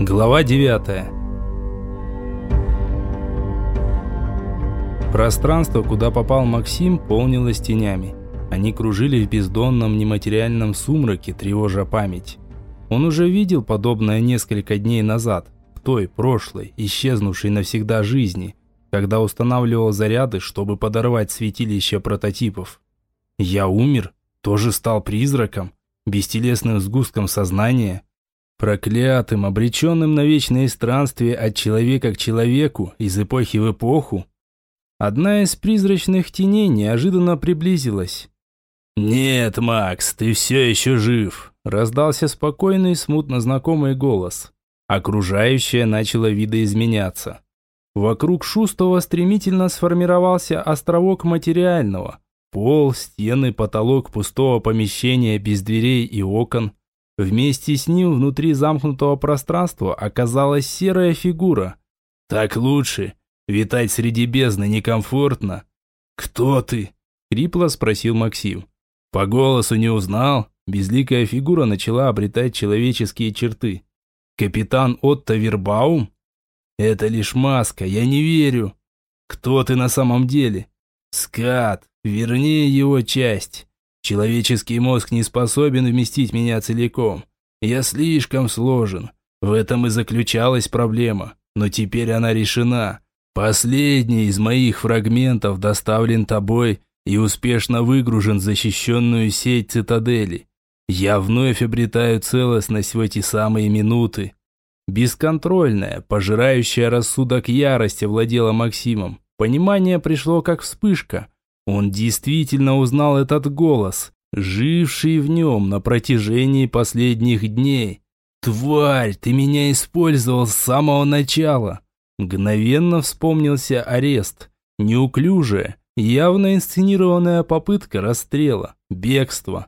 Глава 9 Пространство, куда попал Максим, полнилось тенями. Они кружили в бездонном нематериальном сумраке, тревожа память. Он уже видел подобное несколько дней назад, в той прошлой, исчезнувшей навсегда жизни, когда устанавливал заряды, чтобы подорвать святилище прототипов. Я умер, тоже стал призраком, бестелесным сгустком сознания – Проклятым, обреченным на вечное странствие от человека к человеку, из эпохи в эпоху. Одна из призрачных теней неожиданно приблизилась. «Нет, Макс, ты все еще жив», – раздался спокойный, смутно знакомый голос. Окружающее начало видоизменяться. Вокруг Шустова стремительно сформировался островок материального. Пол, стены, потолок пустого помещения без дверей и окон – Вместе с ним внутри замкнутого пространства оказалась серая фигура. «Так лучше. Витать среди бездны некомфортно». «Кто ты?» – хрипло спросил Максим. «По голосу не узнал?» Безликая фигура начала обретать человеческие черты. «Капитан Отто Вербаум?» «Это лишь маска, я не верю». «Кто ты на самом деле?» «Скат, вернее его часть. Человеческий мозг не способен вместить меня целиком. Я слишком сложен. В этом и заключалась проблема. Но теперь она решена. Последний из моих фрагментов доставлен тобой и успешно выгружен в защищенную сеть цитадели. Я вновь обретаю целостность в эти самые минуты. Бесконтрольная, пожирающая рассудок ярость овладела Максимом. Понимание пришло как вспышка – он действительно узнал этот голос, живший в нем на протяжении последних дней. «Тварь, ты меня использовал с самого начала!» Мгновенно вспомнился арест. Неуклюжая, явно инсценированная попытка расстрела, бегство.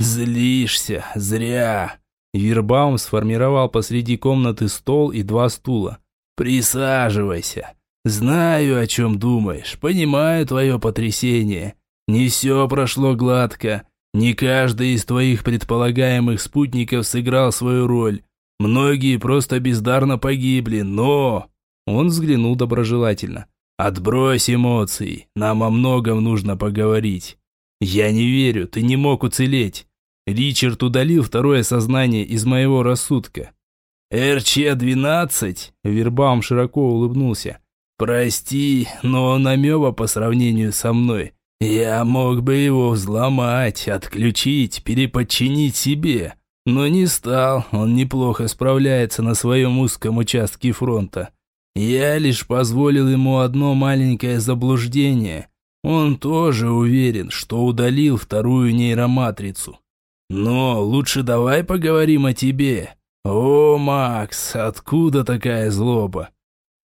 «Злишься, зря!» Вирбаум сформировал посреди комнаты стол и два стула. «Присаживайся. Знаю, о чем думаешь, понимаю твое потрясение. Не все прошло гладко. Не каждый из твоих предполагаемых спутников сыграл свою роль. Многие просто бездарно погибли, но...» Он взглянул доброжелательно. «Отбрось эмоции, нам о многом нужно поговорить. Я не верю, ты не мог уцелеть. Ричард удалил второе сознание из моего рассудка». «РЧ-12?» Вербаум широко улыбнулся. «Прости, но он амеба по сравнению со мной. Я мог бы его взломать, отключить, переподчинить себе. Но не стал, он неплохо справляется на своем узком участке фронта. Я лишь позволил ему одно маленькое заблуждение. Он тоже уверен, что удалил вторую нейроматрицу. Но лучше давай поговорим о тебе. О, Макс, откуда такая злоба?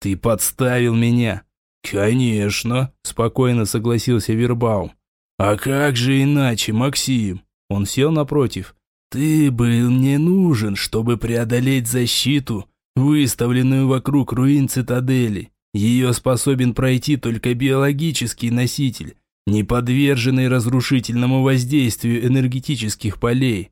«Ты подставил меня!» «Конечно!» – спокойно согласился Вербаум. «А как же иначе, Максим?» Он сел напротив. «Ты был мне нужен, чтобы преодолеть защиту, выставленную вокруг руин цитадели. Ее способен пройти только биологический носитель, не подверженный разрушительному воздействию энергетических полей.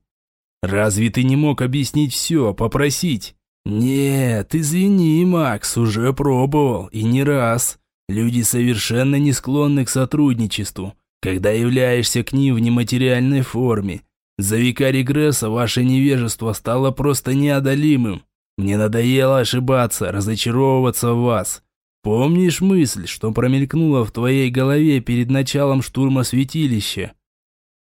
Разве ты не мог объяснить все, попросить? «Нет, извини, Макс, уже пробовал, и не раз. Люди совершенно не склонны к сотрудничеству, когда являешься к ним в нематериальной форме. За века регресса ваше невежество стало просто неодолимым. Мне надоело ошибаться, разочаровываться в вас. Помнишь мысль, что промелькнула в твоей голове перед началом штурма святилища?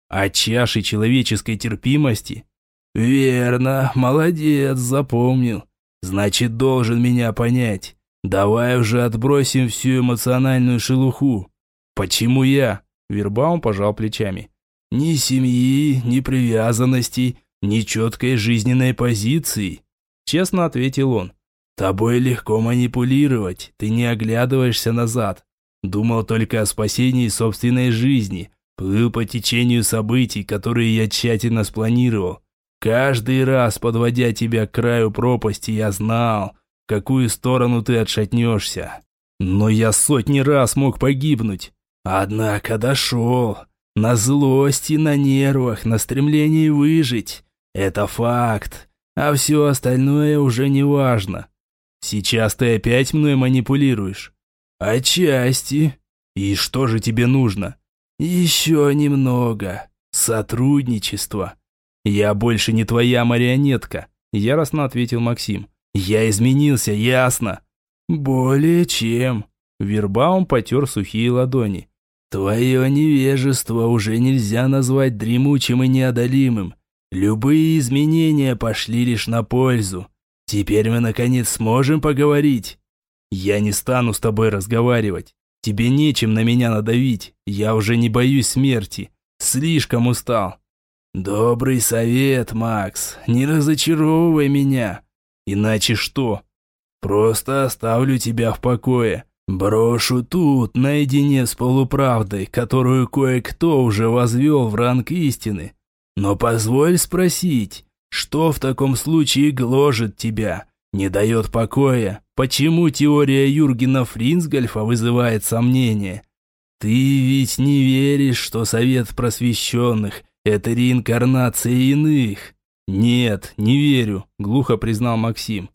О чаше человеческой терпимости?» «Верно, молодец, запомнил. Значит, должен меня понять. Давай уже отбросим всю эмоциональную шелуху. Почему я?» Вербаум пожал плечами. «Ни семьи, ни привязанностей, ни четкой жизненной позиции», честно ответил он. «Тобой легко манипулировать, ты не оглядываешься назад. Думал только о спасении собственной жизни, плыл по течению событий, которые я тщательно спланировал. Каждый раз, подводя тебя к краю пропасти, я знал, в какую сторону ты отшатнешься. Но я сотни раз мог погибнуть. Однако дошел. На злости, на нервах, на стремлении выжить. Это факт. а все остальное уже не важно. Сейчас ты опять мной манипулируешь. Отчасти. И что же тебе нужно? Еще немного. Сотрудничество. Я больше не твоя марионетка, яростно ответил Максим. Я изменился, ясно. Более чем. Вербаум потер сухие ладони. Твое невежество уже нельзя назвать дремучим и неодолимым. Любые изменения пошли лишь на пользу. Теперь мы, наконец, сможем поговорить. Я не стану с тобой разговаривать. Тебе нечем на меня надавить. Я уже не боюсь смерти. Слишком устал. Добрый совет, Макс. Не разочаровывай меня. Иначе что? Просто оставлю тебя в покое. Брошу тут, наедине с полуправдой, которую кое-кто уже возвел в ранг истины. Но позволь спросить, что в таком случае гложет тебя, не дает покоя? Почему теория Юргена Фринсгольфа вызывает сомнения? Ты ведь не веришь, что Совет Просвещенных – это реинкарнация иных? Нет, не верю, глухо признал Максим.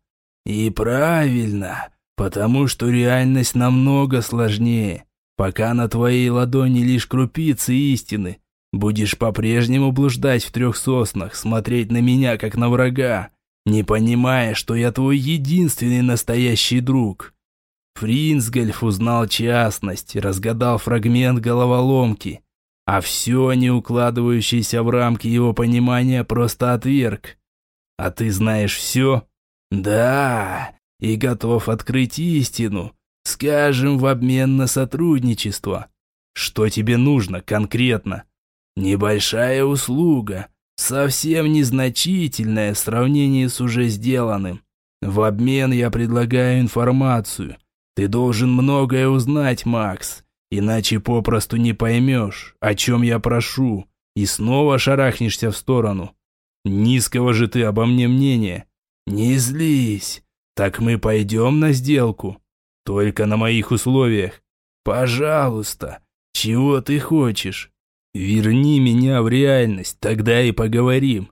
И правильно, потому что реальность намного сложнее. Пока на твоей ладони лишь крупицы истины – Будешь по-прежнему блуждать в трех соснах, смотреть на меня, как на врага, не понимая, что я твой единственный настоящий друг. Фринсгольф узнал частность, разгадал фрагмент головоломки, а все, не укладывающееся в рамки его понимания, просто отверг. А ты знаешь все? Да, и готов открыть истину, скажем, в обмен на сотрудничество. Что тебе нужно конкретно? Небольшая услуга, совсем незначительная в сравнении с уже сделанным. В обмен я предлагаю информацию. Ты должен многое узнать, Макс, иначе попросту не поймешь, о чем я прошу, и снова шарахнешься в сторону. Низкого же ты обо мне мнения. Не злись. Так мы пойдем на сделку. Только на моих условиях. Пожалуйста. Чего ты хочешь? Верни меня в реальность, тогда и поговорим.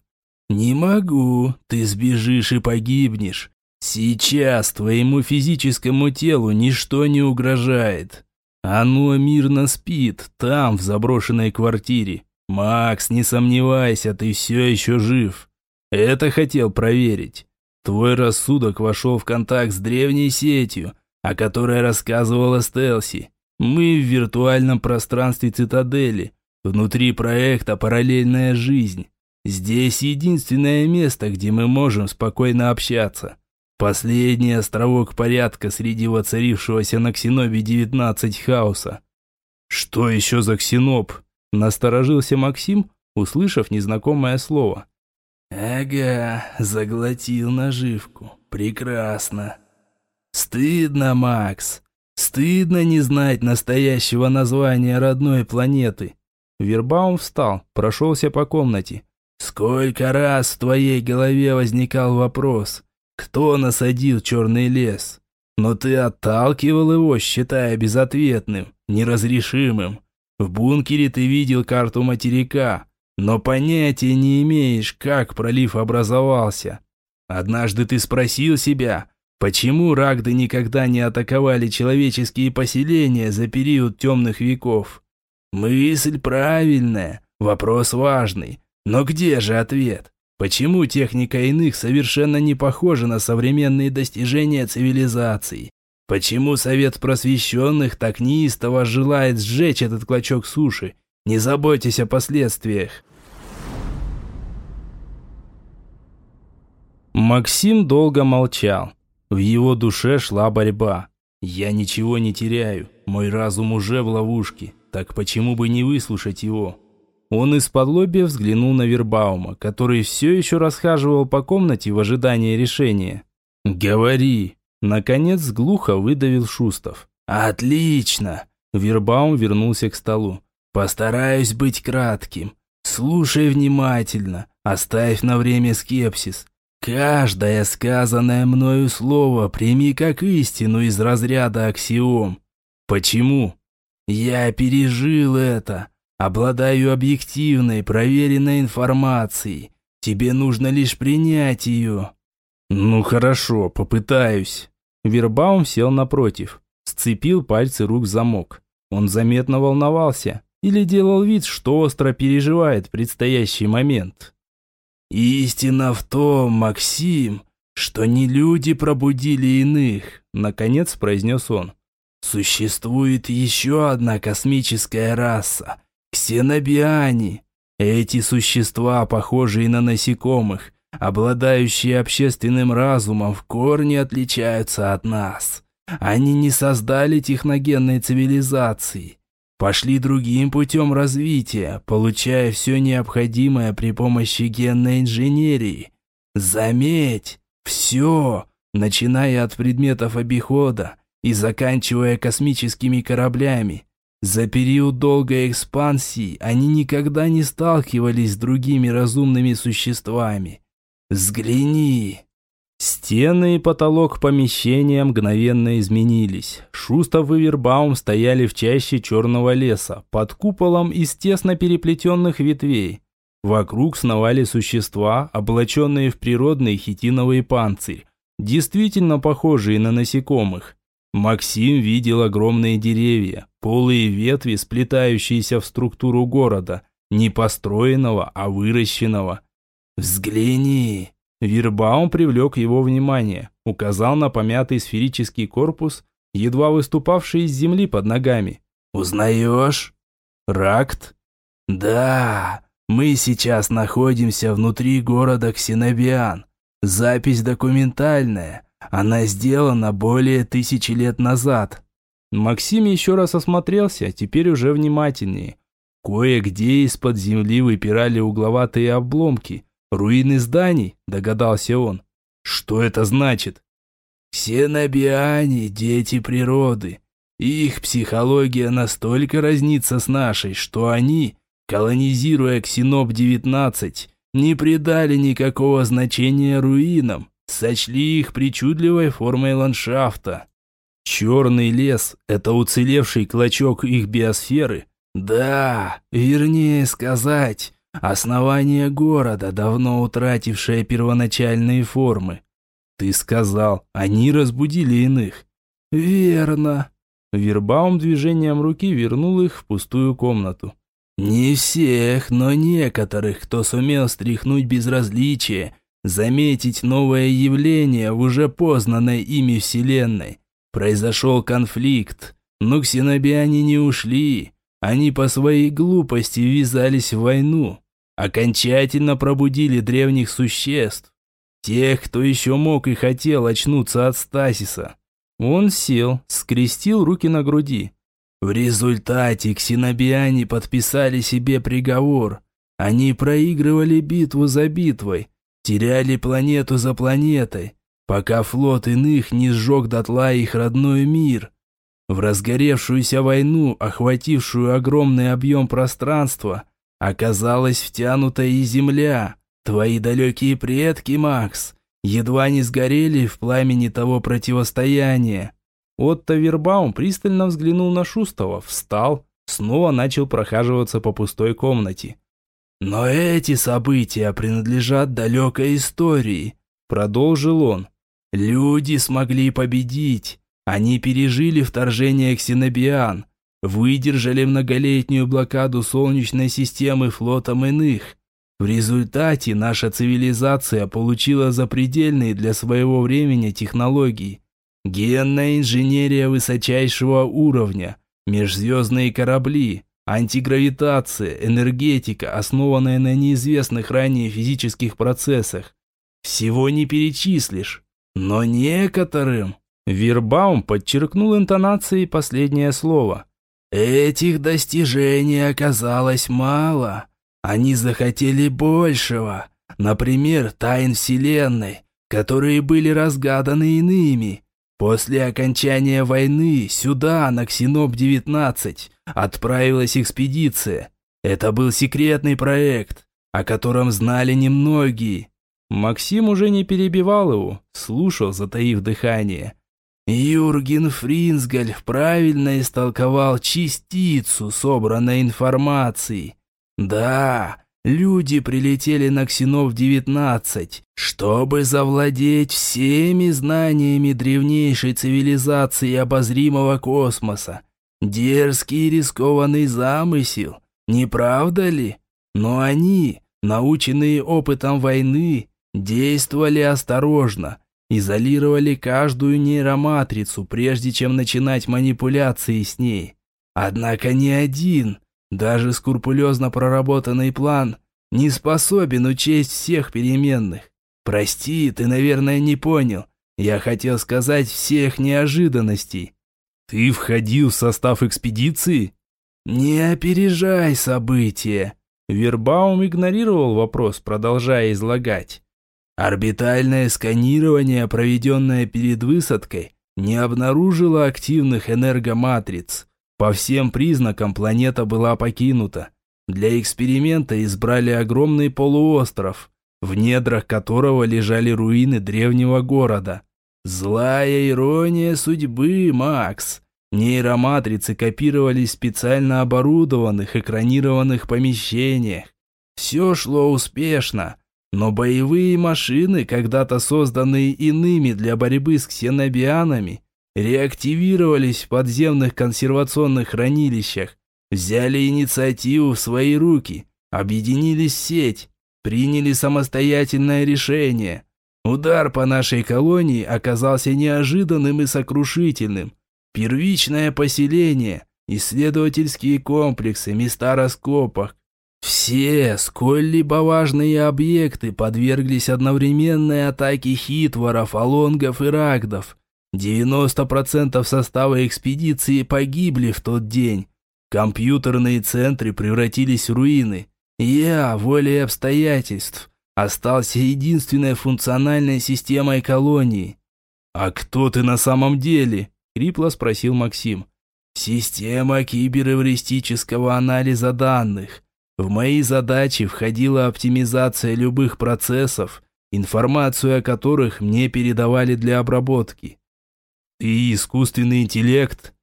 Не могу, ты сбежишь и погибнешь. Сейчас твоему физическому телу ничто не угрожает. Оно мирно спит, там, в заброшенной квартире. Макс, не сомневайся, ты все еще жив. Это хотел проверить. Твой рассудок вошел в контакт с древней сетью, о которой рассказывала Стелси. Мы в виртуальном пространстве цитадели, Внутри проекта параллельная жизнь. Здесь единственное место, где мы можем спокойно общаться. Последний островок порядка среди воцарившегося на Ксенобе 19 хаоса. Что еще за Ксеноб? Насторожился Максим, услышав незнакомое слово. Ага, заглотил наживку. Прекрасно. Стыдно, Макс. Стыдно не знать настоящего названия родной планеты. Вербаум встал, прошелся по комнате. «Сколько раз в твоей голове возникал вопрос, кто насадил черный лес? Но ты отталкивал его, считая безответным, неразрешимым. В бункере ты видел карту материка, но понятия не имеешь, как пролив образовался. Однажды ты спросил себя, почему рагды никогда не атаковали человеческие поселения за период темных веков?» Мысль правильная, вопрос важный. Но где же ответ? Почему техника иных совершенно не похожа на современные достижения цивилизации? Почему Совет Просвещенных так неистово желает сжечь этот клочок суши? Не заботьтесь о последствиях. Максим долго молчал. В его душе шла борьба. «Я ничего не теряю. Мой разум уже в ловушке. Так почему бы не выслушать его? Он из-под лобья взглянул на Вербаума, который все еще расхаживал по комнате в ожидании решения. «Говори!» Наконец глухо выдавил Шустов. «Отлично!» Вербаум вернулся к столу. «Постараюсь быть кратким. Слушай внимательно. Оставь на время скепсис. Каждое сказанное мною слово прими как истину из разряда аксиом. Почему? Я пережил это, обладаю объективной, проверенной информацией. Тебе нужно лишь принять ее». «Ну хорошо, попытаюсь». Вербаум сел напротив, сцепил пальцы рук в замок. Он заметно волновался или делал вид, что остро переживает предстоящий момент. «Истина в том, Максим, что не люди пробудили иных», — наконец произнес он. «Существует еще одна космическая раса — ксенобиане. Эти существа, похожие на насекомых, обладающие общественным разумом, в корне отличаются от нас. Они не создали техногенной цивилизации, пошли другим путем развития, получая все необходимое при помощи генной инженерии. Заметь, все, начиная от предметов обихода и заканчивая космическими кораблями. За период долгой экспансии они никогда не сталкивались с другими разумными существами. Взгляни, Стены и потолок помещения мгновенно изменились. Шустов и Вербаум стояли в чаще черного леса, под куполом из тесно переплетенных ветвей. Вокруг сновали существа, облаченные в природный хитиновый панцирь, действительно похожие на насекомых. Максим видел огромные деревья, полые ветви, сплетающиеся в структуру города, не построенного, а выращенного. «Взгляни!» Вирбаум привлек его внимание, указал на помятый сферический корпус, едва выступавший из земли под ногами. «Узнаешь? Ракт?» «Да, мы сейчас находимся внутри города Ксенобиан. Запись документальная. Она сделана более тысячи лет назад». Максим еще раз осмотрелся, теперь уже внимательнее. Кое-где из-под земли выпирали угловатые обломки, «Руины зданий», – догадался он. «Что это значит?» «Ксенобиане – дети природы. Их психология настолько разнится с нашей, что они, колонизируя Ксеноп-19, не придали никакого значения руинам, сочли их причудливой формой ландшафта. Черный лес – это уцелевший клочок их биосферы? Да, вернее сказать, Основание города, давно утратившее первоначальные формы. Ты сказал, они разбудили иных. Верно. Вербаум движением руки вернул их в пустую комнату. Не всех, но некоторых, кто сумел стряхнуть безразличие, заметить новое явление в уже познанной ими вселенной. Произошел конфликт, но ксенобиане не ушли. Они по своей глупости ввязались в войну окончательно пробудили древних существ. Тех, кто еще мог и хотел очнуться от стасиса. Он сел, скрестил руки на груди. В результате ксенобиане подписали себе приговор. Они проигрывали битву за битвой, теряли планету за планетой, пока флот иных не сжег дотла их родной мир. В разгоревшуюся войну, охватившую огромный объем пространства, Оказалась втянута и земля. Твои далекие предки, Макс, едва не сгорели в пламени того противостояния. Отто Вербаум пристально взглянул на Шустова, встал, снова начал прохаживаться по пустой комнате. «Но эти события принадлежат далекой истории», – продолжил он. «Люди смогли победить. Они пережили вторжение ксенобиан, выдержали многолетнюю блокаду Солнечной системы флотом иных. В результате наша цивилизация получила запредельные для своего времени технологии. Генная инженерия высочайшего уровня, межзвездные корабли, антигравитация, энергетика, основанная на неизвестных ранее физических процессах. Всего не перечислишь, но некоторым... Вирбаум подчеркнул интонацией последнее слово – Этих достижений оказалось мало. Они захотели большего. Например, тайн Вселенной, которые были разгаданы иными. После окончания войны сюда, на Ксеноп-19, отправилась экспедиция. Это был секретный проект, о котором знали немногие. Максим уже не перебивал его, слушал, затаив дыхание. Юрген Фринсгаль правильно истолковал частицу собранной информации. Да, люди прилетели на Ксенов-19, чтобы завладеть всеми знаниями древнейшей цивилизации обозримого космоса. Дерзкий и рискованный замысел, не правда ли? Но они, наученные опытом войны, действовали осторожно, изолировали каждую нейроматрицу, прежде чем начинать манипуляции с ней. Однако ни один, даже скрупулезно проработанный план, не способен учесть всех переменных. Прости, ты, наверное, не понял. Я хотел сказать всех неожиданностей. Ты входил в состав экспедиции? Не опережай события. Вербаум игнорировал вопрос, продолжая излагать. Орбитальное сканирование, проведенное перед высадкой, не обнаружило активных энергоматриц. По всем признакам планета была покинута. Для эксперимента избрали огромный полуостров, в недрах которого лежали руины древнего города. Злая ирония судьбы, Макс. Нейроматрицы копировались в специально оборудованных экранированных помещениях. Все шло успешно, но боевые машины, когда-то созданные иными для борьбы с ксенобианами, реактивировались в подземных консервационных хранилищах, взяли инициативу в свои руки, объединились в сеть, приняли самостоятельное решение. Удар по нашей колонии оказался неожиданным и сокрушительным – Первичное поселение, исследовательские комплексы, места раскопок. Все сколь-либо важные объекты подверглись одновременной атаке хитворов, алонгов и рагдов. 90% состава экспедиции погибли в тот день. Компьютерные центры превратились в руины. Я, волей обстоятельств, остался единственной функциональной системой колонии. «А кто ты на самом деле?» Хрипло спросил Максим. «Система киберэвристического анализа данных. В мои задачи входила оптимизация любых процессов, информацию о которых мне передавали для обработки». «Ты искусственный интеллект?»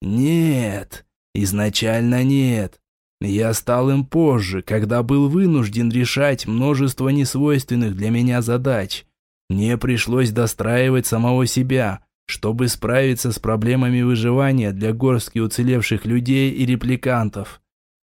«Нет, изначально нет. Я стал им позже, когда был вынужден решать множество несвойственных для меня задач. Мне пришлось достраивать самого себя» чтобы справиться с проблемами выживания для горстки уцелевших людей и репликантов.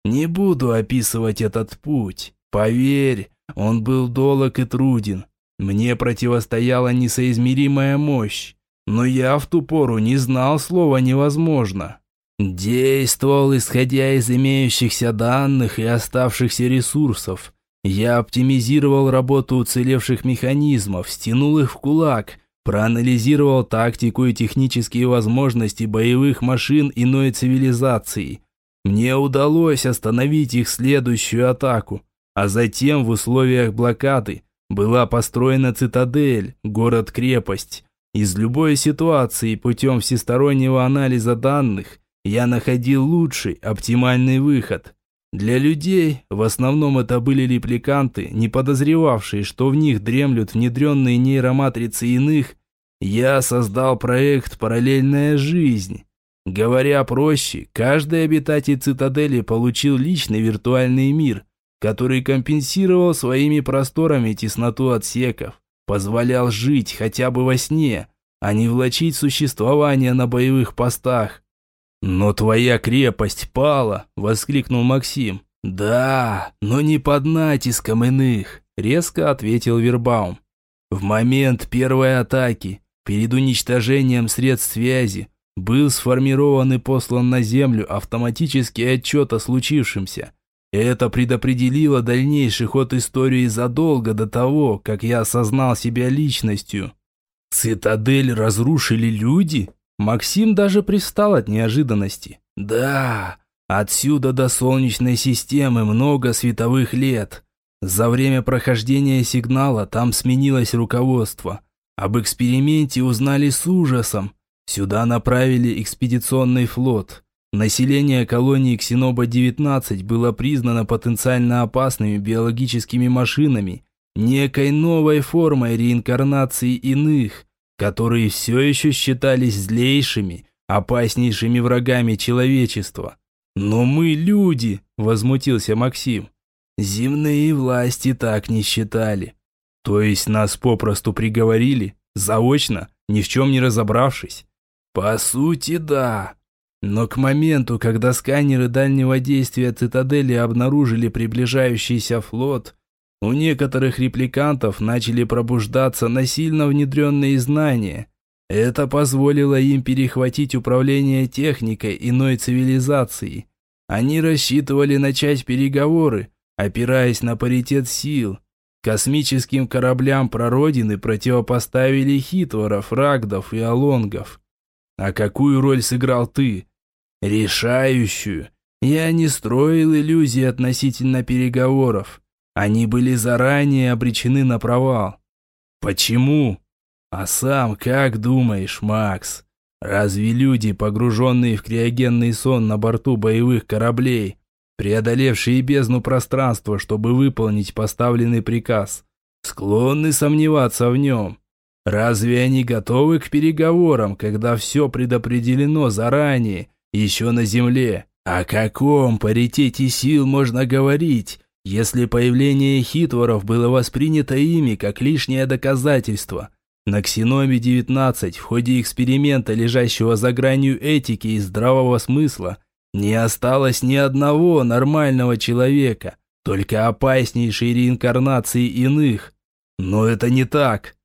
Не буду описывать этот путь. Поверь, он был долг и труден. Мне противостояла несоизмеримая мощь. Но я в ту пору не знал слова «невозможно». Действовал, исходя из имеющихся данных и оставшихся ресурсов. Я оптимизировал работу уцелевших механизмов, стянул их в кулак – проанализировал тактику и технические возможности боевых машин иной цивилизации. Мне удалось остановить их следующую атаку, а затем в условиях блокады была построена цитадель, город-крепость. Из любой ситуации путем всестороннего анализа данных я находил лучший, оптимальный выход. Для людей, в основном это были репликанты, не подозревавшие, что в них дремлют внедренные нейроматрицы иных, я создал проект «Параллельная жизнь». Говоря проще, каждый обитатель цитадели получил личный виртуальный мир, который компенсировал своими просторами тесноту отсеков, позволял жить хотя бы во сне, а не влачить существование на боевых постах. «Но твоя крепость пала!» – воскликнул Максим. «Да, но не под натиском иных», – резко ответил Вербаум. «В момент первой атаки, перед уничтожением средств связи, был сформирован и послан на Землю автоматический отчет о случившемся. Это предопределило дальнейший ход истории задолго до того, как я осознал себя личностью. Цитадель разрушили люди? Максим даже пристал от неожиданности. Да, отсюда до Солнечной системы много световых лет. За время прохождения сигнала там сменилось руководство. Об эксперименте узнали с ужасом. Сюда направили экспедиционный флот. Население колонии Ксеноба-19 было признано потенциально опасными биологическими машинами, некой новой формой реинкарнации иных, которые все еще считались злейшими, опаснейшими врагами человечества. «Но мы люди!» – возмутился Максим. Земные власти так не считали. То есть нас попросту приговорили? Заочно? Ни в чем не разобравшись? По сути, да. Но к моменту, когда сканеры дальнего действия цитадели обнаружили приближающийся флот, у некоторых репликантов начали пробуждаться насильно внедренные знания. Это позволило им перехватить управление техникой иной цивилизации. Они рассчитывали начать переговоры, опираясь на паритет сил. Космическим кораблям прародины противопоставили хитворов, рагдов и алонгов. А какую роль сыграл ты? Решающую. Я не строил иллюзий относительно переговоров. Они были заранее обречены на провал. Почему? А сам как думаешь, Макс? Разве люди, погруженные в криогенный сон на борту боевых кораблей, преодолевшие бездну пространства, чтобы выполнить поставленный приказ, склонны сомневаться в нем? Разве они готовы к переговорам, когда все предопределено заранее, еще на Земле? О каком паритете сил можно говорить, если появление хитворов было воспринято ими как лишнее доказательство? На Ксеноме-19 в ходе эксперимента, лежащего за гранью этики и здравого смысла, не осталось ни одного нормального человека, только опаснейшие реинкарнации иных. Но это не так.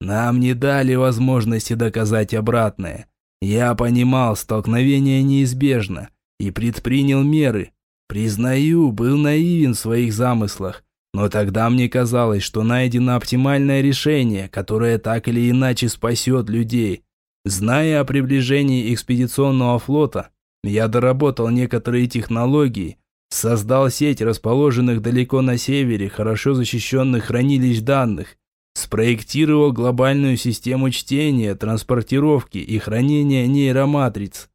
Нам не дали возможности доказать обратное. Я понимал, столкновение неизбежно, и предпринял меры. Признаю, был наивен в своих замыслах, но тогда мне казалось, что найдено оптимальное решение, которое так или иначе спасет людей. Зная о приближении экспедиционного флота, я доработал некоторые технологии, создал сеть расположенных далеко на севере хорошо защищенных хранилищ данных, Спроектировал глобальную систему чтения, транспортировки и хранения нейроматриц.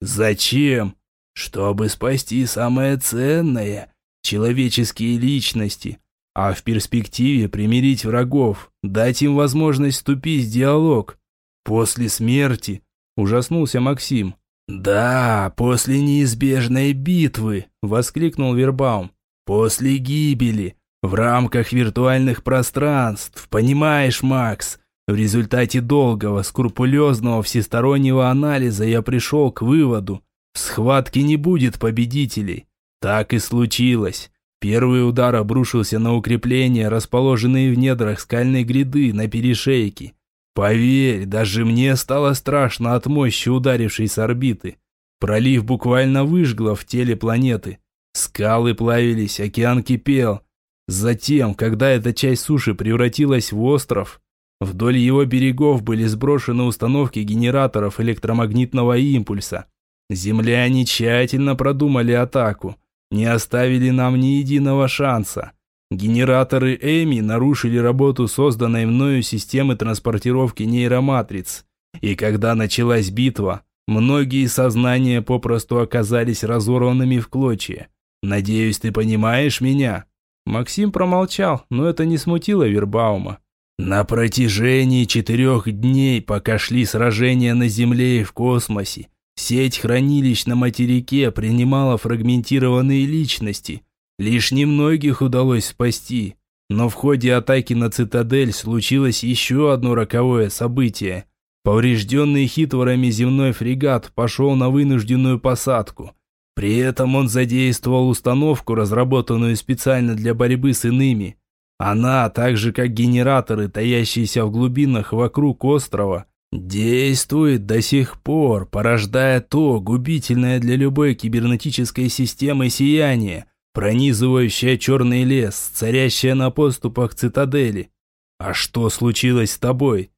Зачем? Чтобы спасти самое ценное – человеческие личности, а в перспективе примирить врагов, дать им возможность вступить в диалог. После смерти, ужаснулся Максим. «Да, после неизбежной битвы!» – воскликнул Вербаум. «После гибели, в рамках виртуальных пространств, понимаешь, Макс? В результате долгого, скрупулезного, всестороннего анализа я пришел к выводу, в схватке не будет победителей. Так и случилось. Первый удар обрушился на укрепления, расположенные в недрах скальной гряды на перешейке. Поверь, даже мне стало страшно от мощи ударившей с орбиты. Пролив буквально выжгло в теле планеты. Скалы плавились, океан кипел, Затем, когда эта часть суши превратилась в остров, вдоль его берегов были сброшены установки генераторов электромагнитного импульса. Земляне тщательно продумали атаку, не оставили нам ни единого шанса. Генераторы Эми нарушили работу созданной мною системы транспортировки нейроматриц. И когда началась битва, многие сознания попросту оказались разорванными в клочья. Надеюсь, ты понимаешь меня?» Максим промолчал, но это не смутило Вербаума. На протяжении четырех дней, пока шли сражения на Земле и в космосе, сеть хранилищ на материке принимала фрагментированные личности. Лишь немногих удалось спасти. Но в ходе атаки на цитадель случилось еще одно роковое событие. Поврежденный хитворами земной фрегат пошел на вынужденную посадку. При этом он задействовал установку, разработанную специально для борьбы с иными. Она, так же как генераторы, таящиеся в глубинах вокруг острова, действует до сих пор, порождая то губительное для любой кибернетической системы сияние, пронизывающее черный лес, царящее на поступах цитадели. А что случилось с тобой?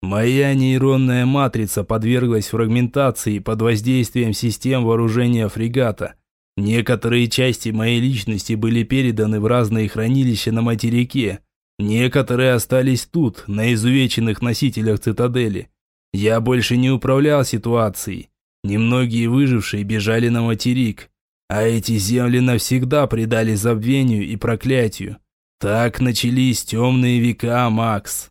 Моя нейронная матрица подверглась фрагментации под воздействием систем вооружения фрегата. Некоторые части моей личности были переданы в разные хранилища на материке. Некоторые остались тут, на изувеченных носителях цитадели. Я больше не управлял ситуацией. Немногие выжившие бежали на материк. А эти земли навсегда предали забвению и проклятию. Так начались темные века, Макс.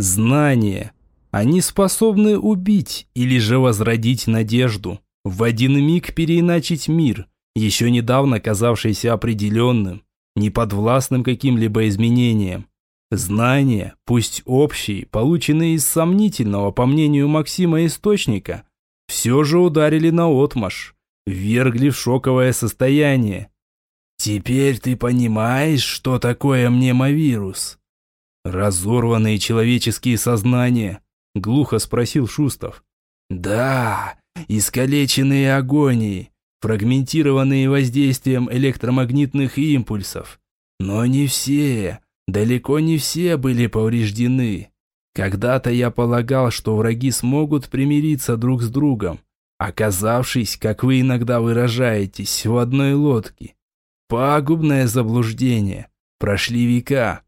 Знания. Они способны убить или же возродить надежду. В один миг переиначить мир. еще недавно казавшийся определенным, неподвластным каким-либо изменениям. Знания, пусть общие, полученные из сомнительного, по мнению Максима, источника, все же ударили на отмаш, ввергли в шоковое состояние. «Теперь ты понимаешь, что такое мнемовирус?» «Разорванные человеческие сознания», – глухо спросил Шустов. «Да, искалеченные агонии, фрагментированные воздействием электромагнитных импульсов. Но не все, далеко не все были повреждены. Когда-то я полагал, что враги смогут примириться друг с другом, оказавшись, как вы иногда выражаетесь, в одной лодке. Пагубное заблуждение. Прошли века.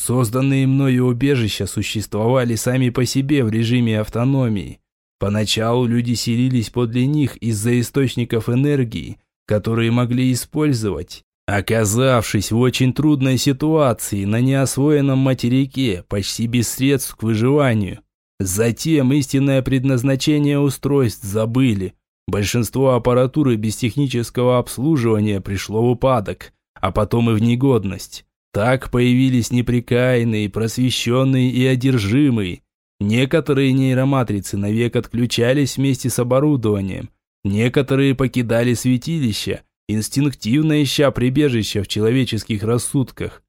Созданные мною убежища существовали сами по себе в режиме автономии. Поначалу люди селились подле них из-за источников энергии, которые могли использовать. Оказавшись в очень трудной ситуации на неосвоенном материке, почти без средств к выживанию. Затем истинное предназначение устройств забыли. Большинство аппаратуры без технического обслуживания пришло в упадок, а потом и в негодность. Так появились неприкаянные, просвещенные и одержимые, Некоторые нейроматрицы навек отключались вместе с оборудованием. Некоторые покидали святилище, инстинктивно ища прибежища в человеческих рассудках.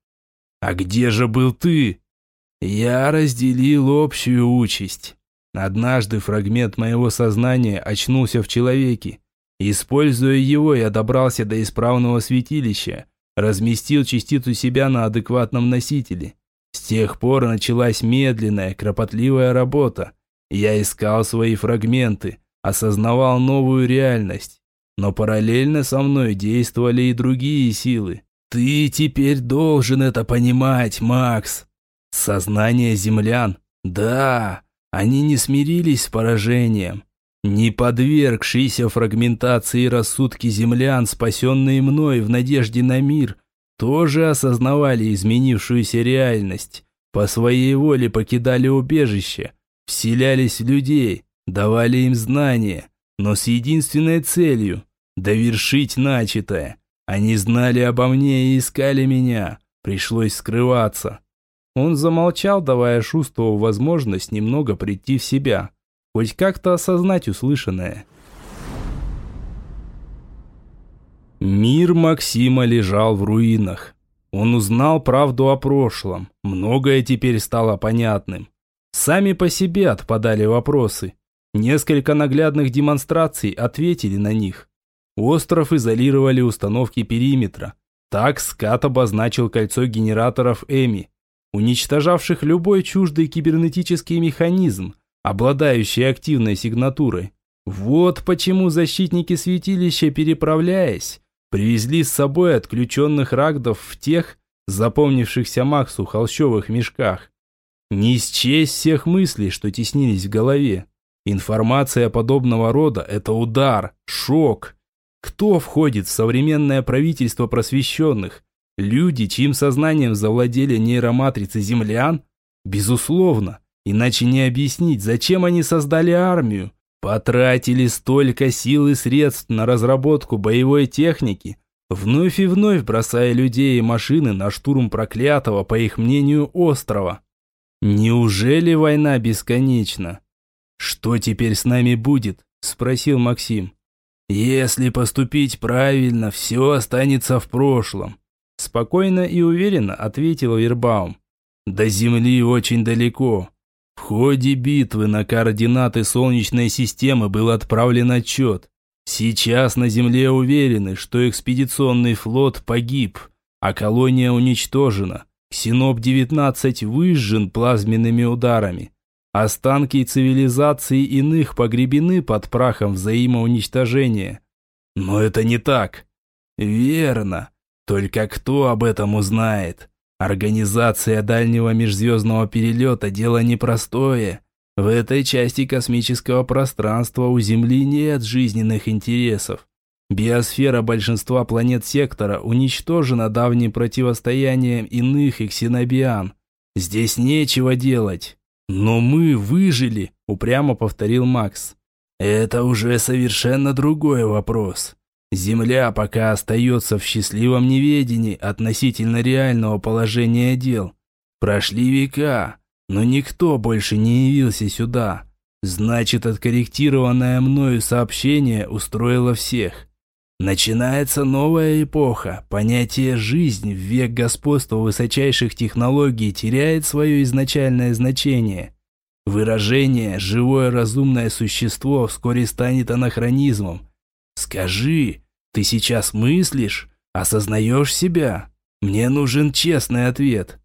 А где же был ты? Я разделил общую участь. Однажды фрагмент моего сознания очнулся в человеке. Используя его, я добрался до исправного святилища, разместил частицу себя на адекватном носителе. С тех пор началась медленная, кропотливая работа. Я искал свои фрагменты, осознавал новую реальность. Но параллельно со мной действовали и другие силы. Ты теперь должен это понимать, Макс. Сознание землян. Да, они не смирились с поражением. Не подвергшиеся фрагментации рассудки землян, спасенные мной в надежде на мир, тоже осознавали изменившуюся реальность, по своей воле покидали убежище, вселялись в людей, давали им знания, но с единственной целью – довершить начатое. Они знали обо мне и искали меня, пришлось скрываться. Он замолчал, давая Шустову возможность немного прийти в себя, хоть как-то осознать услышанное. Мир Максима лежал в руинах. Он узнал правду о прошлом. Многое теперь стало понятным. Сами по себе отпадали вопросы. Несколько наглядных демонстраций ответили на них. Остров изолировали установки периметра. Так скат обозначил кольцо генераторов Эми, уничтожавших любой чуждый кибернетический механизм, обладающий активной сигнатурой. Вот почему защитники святилища, переправляясь, Привезли с собой отключенных рагдов в тех, запомнившихся Максу холщовых мешках. Не счесть всех мыслей, что теснились в голове. Информация подобного рода – это удар, шок. Кто входит в современное правительство просвещенных? Люди, чьим сознанием завладели нейроматрицы землян? Безусловно. Иначе не объяснить, зачем они создали армию. Потратили столько сил и средств на разработку боевой техники, вновь и вновь бросая людей и машины на штурм проклятого, по их мнению, острова. Неужели война бесконечна? Что теперь с нами будет? Спросил Максим. Если поступить правильно, все останется в прошлом. Спокойно и уверенно ответил Вербаум. До земли очень далеко. В ходе битвы на координаты Солнечной системы был отправлен отчет. Сейчас на Земле уверены, что экспедиционный флот погиб, а колония уничтожена. Ксеноп-19 выжжен плазменными ударами. Останки цивилизаций иных погребены под прахом взаимоуничтожения. Но это не так. Верно. Только кто об этом узнает? Организация дальнего межзвездного перелета – дело непростое. В этой части космического пространства у Земли нет жизненных интересов. Биосфера большинства планет сектора уничтожена давним противостоянием иных и ксенобиан. Здесь нечего делать. Но мы выжили, упрямо повторил Макс. Это уже совершенно другой вопрос. Земля пока остается в счастливом неведении относительно реального положения дел. Прошли века, но никто больше не явился сюда. Значит, откорректированное мною сообщение устроило всех. Начинается новая эпоха. Понятие «жизнь» в век господства высочайших технологий теряет свое изначальное значение. Выражение «живое разумное существо» вскоре станет анахронизмом. Скажи, ты сейчас мыслишь? Осознаешь себя? Мне нужен честный ответ.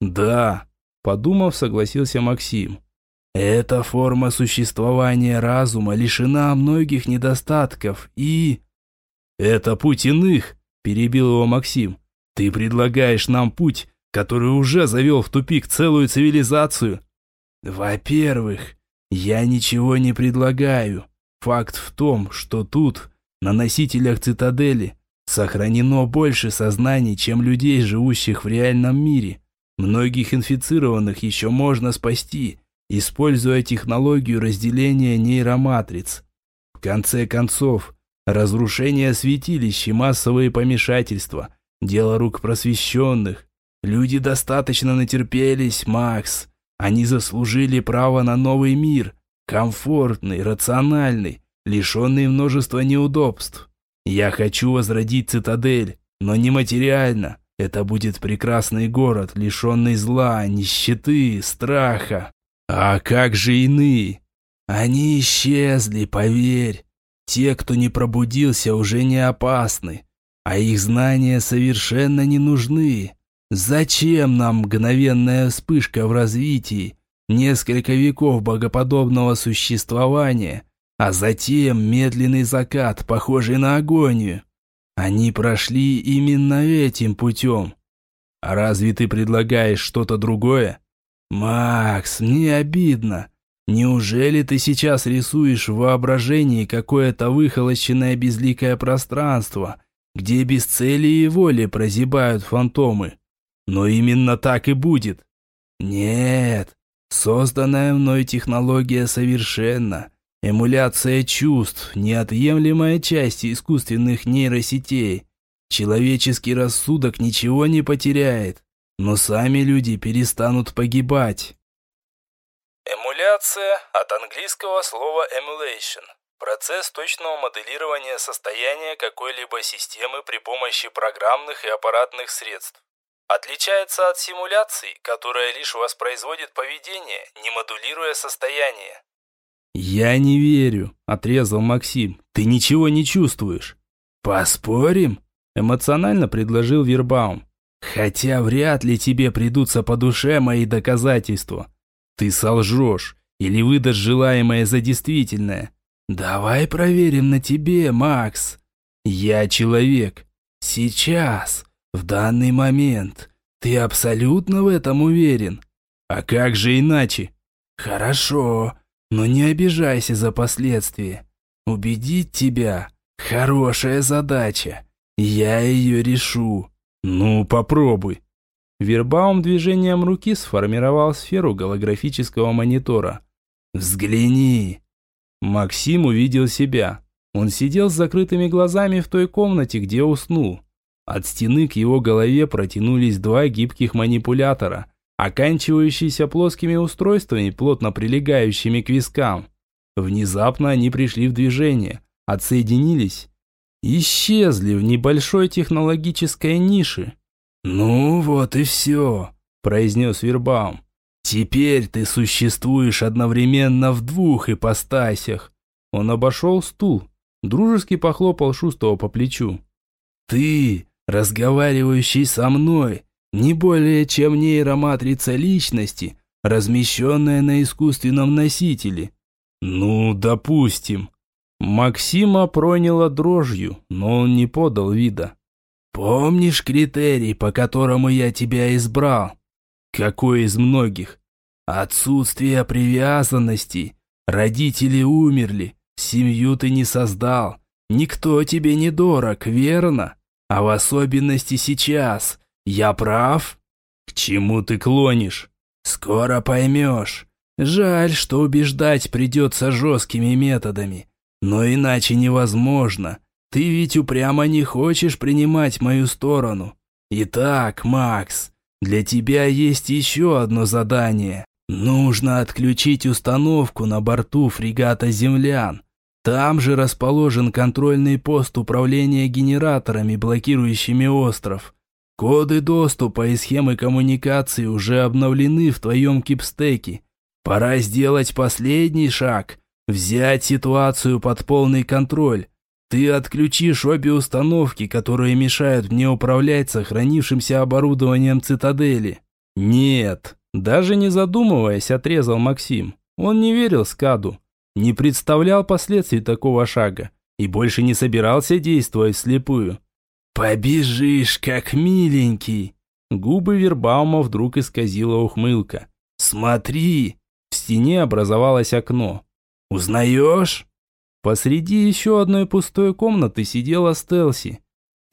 Да, подумав, согласился Максим. Эта форма существования разума лишена многих недостатков и... «Это путь иных», – перебил его Максим. «Ты предлагаешь нам путь, который уже завел в тупик целую цивилизацию». «Во-первых, я ничего не предлагаю. Факт в том, что тут, на носителях цитадели, сохранено больше сознаний, чем людей, живущих в реальном мире. Многих инфицированных еще можно спасти, используя технологию разделения нейроматриц. В конце концов, разрушение святилищ и массовые помешательства – дело рук просвещенных. Люди достаточно натерпелись, Макс. Они заслужили право на новый мир, комфортный, рациональный, лишенный множества неудобств. Я хочу возродить цитадель, но не материально. Это будет прекрасный город, лишенный зла, нищеты, страха. А как же иные? Они исчезли, поверь. Те, кто не пробудился, уже не опасны, а их знания совершенно не нужны. Зачем нам мгновенная вспышка в развитии, несколько веков богоподобного существования, а затем медленный закат, похожий на агонию? Они прошли именно этим путем. А разве ты предлагаешь что-то другое? Макс, мне обидно. Неужели ты сейчас рисуешь в воображении какое-то выхолощенное безликое пространство, где без цели и воли прозябают фантомы? Но именно так и будет. Нет, созданная мной технология совершенна. Эмуляция чувств – неотъемлемая часть искусственных нейросетей. Человеческий рассудок ничего не потеряет, но сами люди перестанут погибать. Эмуляция от английского слова emulation – процесс точного моделирования состояния какой-либо системы при помощи программных и аппаратных средств. Отличается от симуляции, которая лишь воспроизводит поведение, не модулируя состояние. «Я не верю», – отрезал Максим. «Ты ничего не чувствуешь». «Поспорим?» – эмоционально предложил Вербаум. «Хотя вряд ли тебе придутся по душе мои доказательства. Ты солжешь или выдашь желаемое за действительное. Давай проверим на тебе, Макс. Я человек. Сейчас, в данный момент. Ты абсолютно в этом уверен? А как же иначе? Хорошо, но не обижайся за последствия. Убедить тебя – хорошая задача. Я ее решу. Ну, попробуй. Вербаум движением руки сформировал сферу голографического монитора. «Взгляни!» Максим увидел себя. Он сидел с закрытыми глазами в той комнате, где уснул. От стены к его голове протянулись два гибких манипулятора, оканчивающиеся плоскими устройствами, плотно прилегающими к вискам. Внезапно они пришли в движение, отсоединились, исчезли в небольшой технологической нише. «Ну вот и все», – произнес Вербаум. «Теперь ты существуешь одновременно в двух ипостасях». Он обошел стул, дружески похлопал Шустова по плечу. «Ты, разговаривающий со мной, не более чем нейроматрица личности, размещенная на искусственном носителе». «Ну, допустим». Максима проняло дрожью, но он не подал вида. Помнишь критерий, по которому я тебя избрал? Какой из многих? Отсутствие привязанности. Родители умерли, семью ты не создал. Никто тебе не дорог, верно? А в особенности сейчас. Я прав? К чему ты клонишь? Скоро поймешь. Жаль, что убеждать придется жесткими методами. Но иначе невозможно. Ты ведь упрямо не хочешь принимать мою сторону. Итак, Макс, для тебя есть еще одно задание. Нужно отключить установку на борту фрегата «Землян». Там же расположен контрольный пост управления генераторами, блокирующими остров. Коды доступа и схемы коммуникации уже обновлены в твоем кипстеке. Пора сделать последний шаг – взять ситуацию под полный контроль. Ты отключишь обе установки, которые мешают мне управлять сохранившимся оборудованием цитадели. Нет, даже не задумываясь, отрезал Максим. Он не верил Скаду, не представлял последствий такого шага и больше не собирался действовать вслепую. «Побежишь, как миленький!» Губы Вербаума вдруг исказила ухмылка. «Смотри!» В стене образовалось окно. «Узнаешь?» Посреди еще одной пустой комнаты сидела Стелси.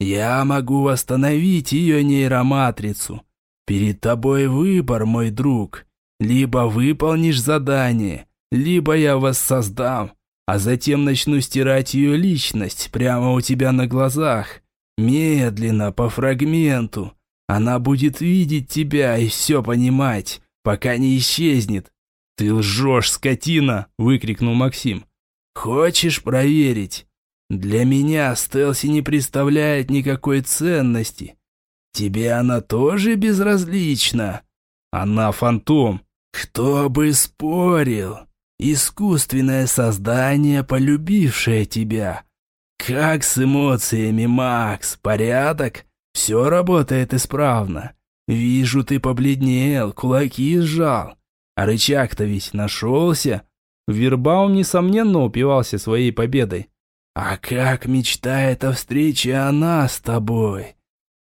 «Я могу восстановить ее нейроматрицу. Перед тобой выбор, мой друг. Либо выполнишь задание, либо я воссоздам, а затем начну стирать ее личность прямо у тебя на глазах. Медленно, по фрагменту. Она будет видеть тебя и все понимать, пока не исчезнет. «Ты лжешь, скотина!» – выкрикнул Максим. «Хочешь проверить? Для меня Стелси не представляет никакой ценности. Тебе она тоже безразлична?» «Она фантом». «Кто бы спорил? Искусственное создание, полюбившее тебя. Как с эмоциями, Макс? Порядок? Все работает исправно. Вижу, ты побледнел, кулаки сжал. А рычаг-то ведь нашелся?» Вербаум, несомненно, упивался своей победой. «А как мечтает о встрече она с тобой?»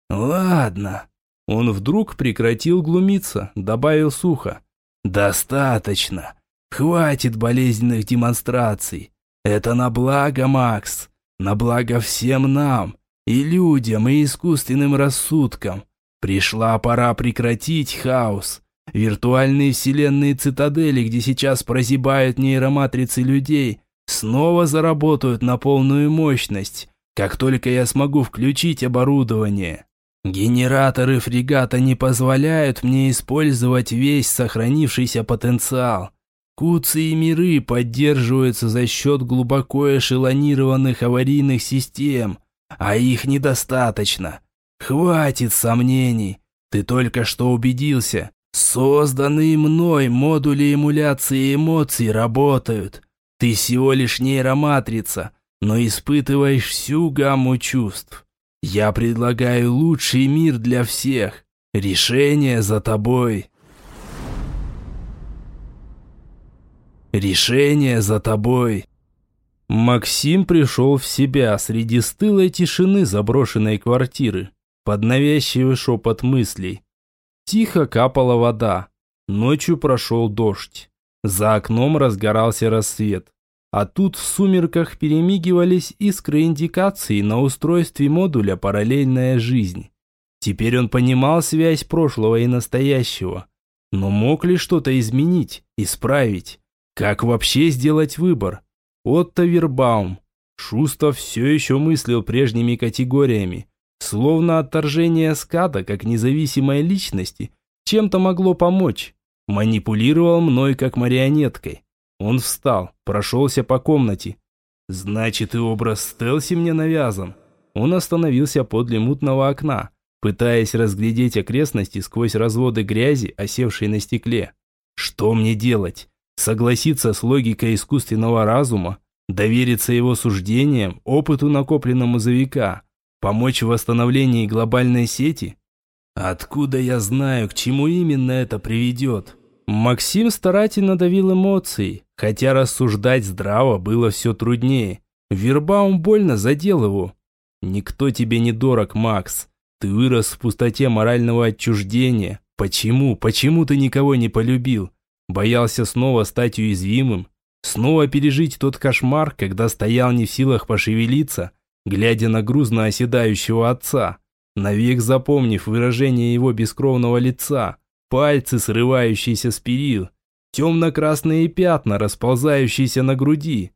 «Ладно». Он вдруг прекратил глумиться, добавил сухо. «Достаточно. Хватит болезненных демонстраций. Это на благо, Макс. На благо всем нам. И людям, и искусственным рассудкам. Пришла пора прекратить хаос. Виртуальные вселенные цитадели, где сейчас прозябают нейроматрицы людей, снова заработают на полную мощность, как только я смогу включить оборудование. Генераторы фрегата не позволяют мне использовать весь сохранившийся потенциал. Куцы и миры поддерживаются за счет глубоко эшелонированных аварийных систем, а их недостаточно. Хватит сомнений. Ты только что убедился, Созданные мной модули эмуляции эмоций работают. Ты всего лишь нейроматрица, но испытываешь всю гамму чувств. Я предлагаю лучший мир для всех. Решение за тобой. Решение за тобой. Максим пришел в себя среди стылой тишины заброшенной квартиры, под навязчивый шепот мыслей. Тихо капала вода. Ночью прошел дождь. За окном разгорался рассвет. А тут в сумерках перемигивались искры индикаций на устройстве модуля «Параллельная жизнь». Теперь он понимал связь прошлого и настоящего. Но мог ли что-то изменить, исправить? Как вообще сделать выбор? Отто Вербаум. Шустов все еще мыслил прежними категориями. Словно отторжение ската как независимой личности чем-то могло помочь. Манипулировал мной как марионеткой. Он встал, прошелся по комнате. Значит, и образ Стелси мне навязан. Он остановился подле мутного окна, пытаясь разглядеть окрестности сквозь разводы грязи, осевшей на стекле. Что мне делать? Согласиться с логикой искусственного разума? Довериться его суждениям, опыту накопленному за века? Помочь в восстановлении глобальной сети? Откуда я знаю, к чему именно это приведет? Максим старательно давил эмоции, хотя рассуждать здраво было все труднее. Вербаум больно задел его. Никто тебе не дорог, Макс. Ты вырос в пустоте морального отчуждения. Почему? Почему ты никого не полюбил? Боялся снова стать уязвимым? Снова пережить тот кошмар, когда стоял не в силах пошевелиться? глядя на грузно оседающего отца, навек запомнив выражение его бескровного лица, пальцы, срывающиеся с перил, темно-красные пятна, расползающиеся на груди.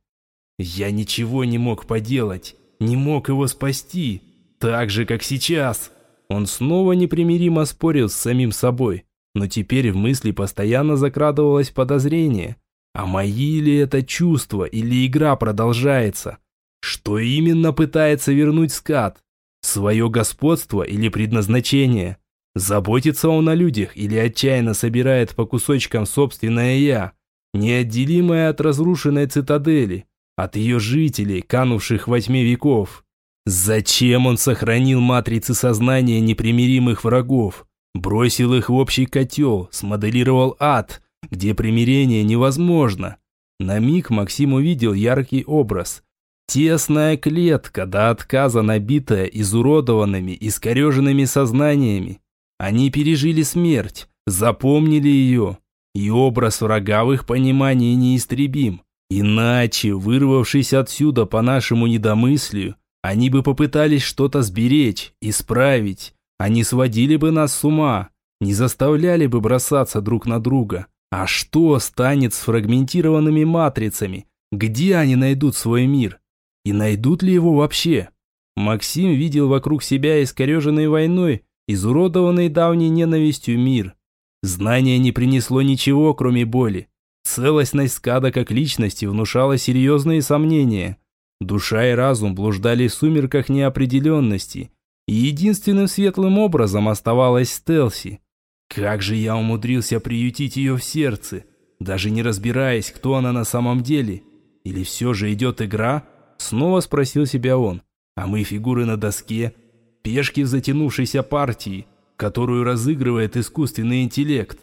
Я ничего не мог поделать. не мог его спасти, так же, как сейчас. Он снова непримиримо спорил с самим собой, но теперь в мысли постоянно закрадывалось подозрение. А мои ли это чувства или игра продолжается? Что именно пытается вернуть скат? Свое господство или предназначение? Заботится он о людях или отчаянно собирает по кусочкам собственное «я», неотделимое от разрушенной цитадели, от ее жителей, канувших во тьме веков? Зачем он сохранил матрицы сознания непримиримых врагов? Бросил их в общий котел, смоделировал ад, где примирение невозможно. На миг Максим увидел яркий образ. Тесная клетка до отказа набитая изуродованными, искореженными сознаниями. Они пережили смерть, запомнили ее. И образ врага в их понимании неистребим. Иначе, вырвавшись отсюда по нашему недомыслию, они бы попытались что-то сберечь, исправить. Они сводили бы нас с ума, не заставляли бы бросаться друг на друга. А что станет с фрагментированными матрицами? Где они найдут свой мир? И найдут ли его вообще? Максим видел вокруг себя искореженный войной, изуродованный давней ненавистью мир. Знание не принесло ничего, кроме боли. Целостность скада как личности внушала серьезные сомнения – Душа и разум блуждали в сумерках неопределенности, единственным светлым образом оставалась Стелси. Как же я умудрился приютить ее в сердце, даже не разбираясь, кто она на самом деле? Или все же идет игра? Снова спросил себя он. А мы фигуры на доске, пешки в затянувшейся партии, которую разыгрывает искусственный интеллект.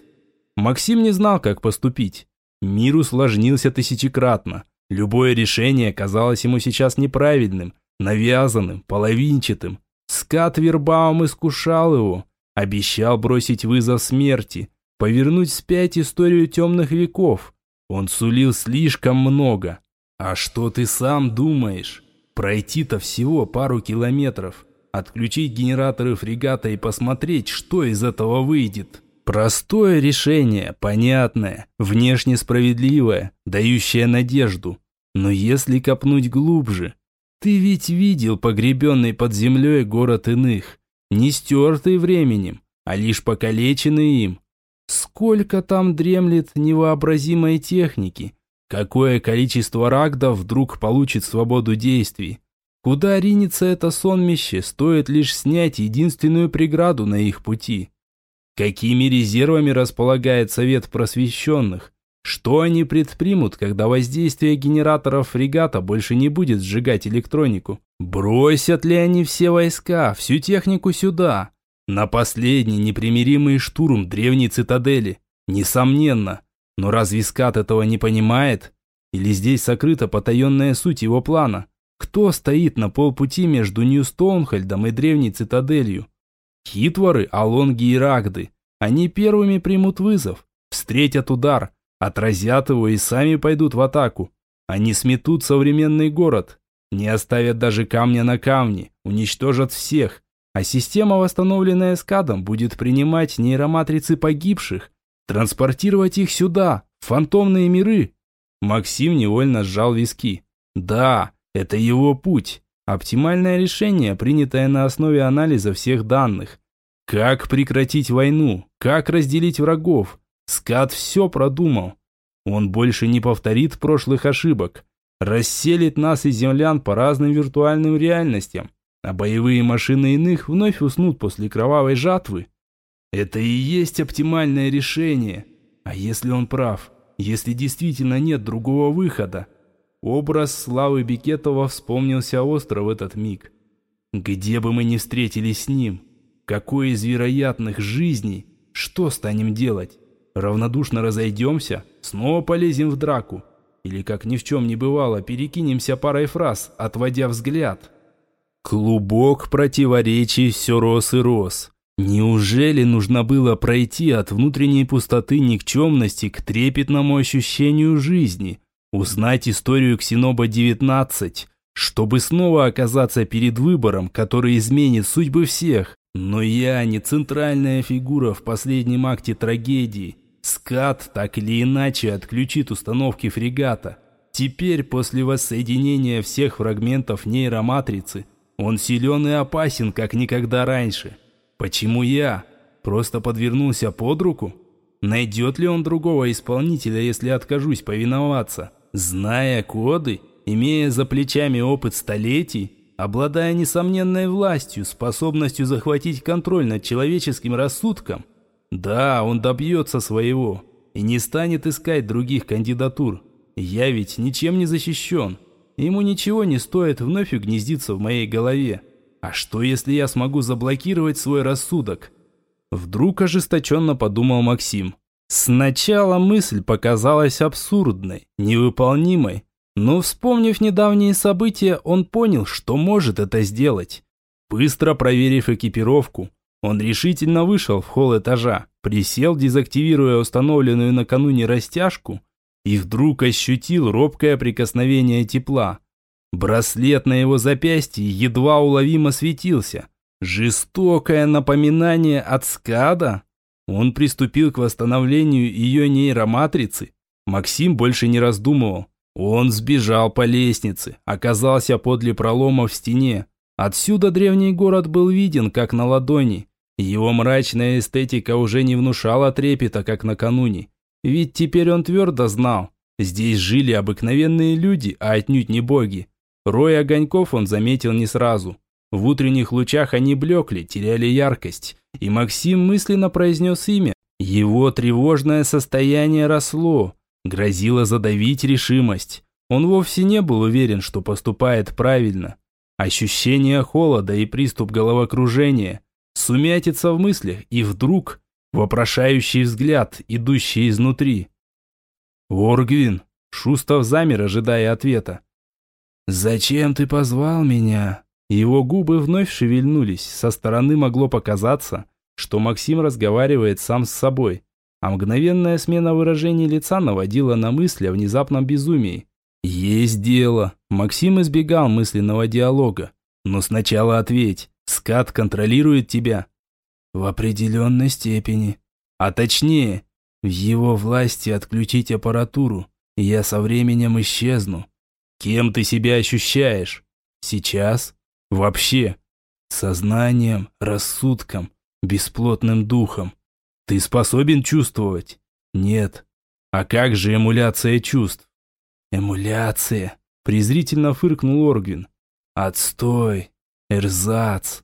Максим не знал, как поступить. Мир усложнился тысячекратно. Любое решение казалось ему сейчас неправильным, навязанным, половинчатым. Скат Вербаум искушал его, обещал бросить вызов смерти, повернуть вспять историю темных веков. Он сулил слишком много. А что ты сам думаешь? Пройти-то всего пару километров, отключить генераторы фрегата и посмотреть, что из этого выйдет. Простое решение, понятное, внешне справедливое, дающее надежду. Но если копнуть глубже, ты ведь видел погребенный под землей город иных, не стертый временем, а лишь покалеченный им. Сколько там дремлет невообразимой техники, какое количество рагдов вдруг получит свободу действий. Куда ринется это сонмище, стоит лишь снять единственную преграду на их пути. Какими резервами располагает Совет Просвещенных? Что они предпримут, когда воздействие генераторов фрегата больше не будет сжигать электронику? Бросят ли они все войска, всю технику сюда? На последний непримиримый штурм древней цитадели? Несомненно. Но разве Скат этого не понимает? Или здесь сокрыта потаенная суть его плана? Кто стоит на полпути между Нью-Стоунхольдом и древней цитаделью? Хитворы, Алонги и Рагды. Они первыми примут вызов, встретят удар, отразят его и сами пойдут в атаку. Они сметут современный город, не оставят даже камня на камне, уничтожат всех. А система, восстановленная скадом, будет принимать нейроматрицы погибших, транспортировать их сюда, в фантомные миры. Максим невольно сжал виски. Да, это его путь. Оптимальное решение, принятое на основе анализа всех данных. Как прекратить войну? Как разделить врагов? Скат все продумал. Он больше не повторит прошлых ошибок. Расселит нас и землян по разным виртуальным реальностям. А боевые машины иных вновь уснут после кровавой жатвы. Это и есть оптимальное решение. А если он прав? Если действительно нет другого выхода? Образ Славы Бекетова вспомнился остро в этот миг. Где бы мы ни встретились с ним, какой из вероятных жизней, что станем делать? Равнодушно разойдемся, снова полезем в драку? Или, как ни в чем не бывало, перекинемся парой фраз, отводя взгляд? Клубок противоречий все рос и рос. Неужели нужно было пройти от внутренней пустоты никчемности к трепетному ощущению жизни – Узнать историю Ксеноба-19, чтобы снова оказаться перед выбором, который изменит судьбы всех. Но я не центральная фигура в последнем акте трагедии. Скат так или иначе отключит установки фрегата. Теперь, после воссоединения всех фрагментов нейроматрицы, он силен и опасен, как никогда раньше. Почему я? Просто подвернулся под руку? Найдет ли он другого исполнителя, если откажусь повиноваться? Зная коды, имея за плечами опыт столетий, обладая несомненной властью, способностью захватить контроль над человеческим рассудком, да, он добьется своего и не станет искать других кандидатур. Я ведь ничем не защищен. Ему ничего не стоит вновь угнездиться в моей голове. А что, если я смогу заблокировать свой рассудок? Вдруг ожесточенно подумал Максим. Сначала мысль показалась абсурдной, невыполнимой, но вспомнив недавние события, он понял, что может это сделать. Быстро проверив экипировку, он решительно вышел в холл этажа, присел, дезактивируя установленную накануне растяжку, и вдруг ощутил робкое прикосновение тепла. Браслет на его запястье едва уловимо светился. Жестокое напоминание от скада. Он приступил к восстановлению ее нейроматрицы. Максим больше не раздумывал. Он сбежал по лестнице, оказался подле пролома в стене. Отсюда древний город был виден, как на ладони. Его мрачная эстетика уже не внушала трепета, как накануне. Ведь теперь он твердо знал, здесь жили обыкновенные люди, а отнюдь не боги. Рой огоньков он заметил не сразу. В утренних лучах они блекли, теряли яркость, и Максим мысленно произнес имя. Его тревожное состояние росло, Грозило задавить решимость. Он вовсе не был уверен, что поступает правильно. Ощущение холода и приступ головокружения, сумятица в мыслях и вдруг вопрошающий взгляд, идущий изнутри. «Оргвин!» Шустов замер, ожидая ответа. «Зачем ты позвал меня?» Его губы вновь шевельнулись. Со стороны могло показаться, что Максим разговаривает сам с собой а мгновенная смена выражения лица наводила на мысли о внезапном безумии. «Есть дело!» Максим избегал мысленного диалога. «Но сначала ответь. Скат контролирует тебя?» «В определенной степени. А точнее, в его власти отключить аппаратуру, и я со временем исчезну. Кем ты себя ощущаешь? Сейчас? Вообще? Сознанием, рассудком, бесплотным духом. Ты способен чувствовать? Нет. А как же эмуляция чувств? Эмуляция, презрительно фыркнул Оргвин. Отстой, эрзац,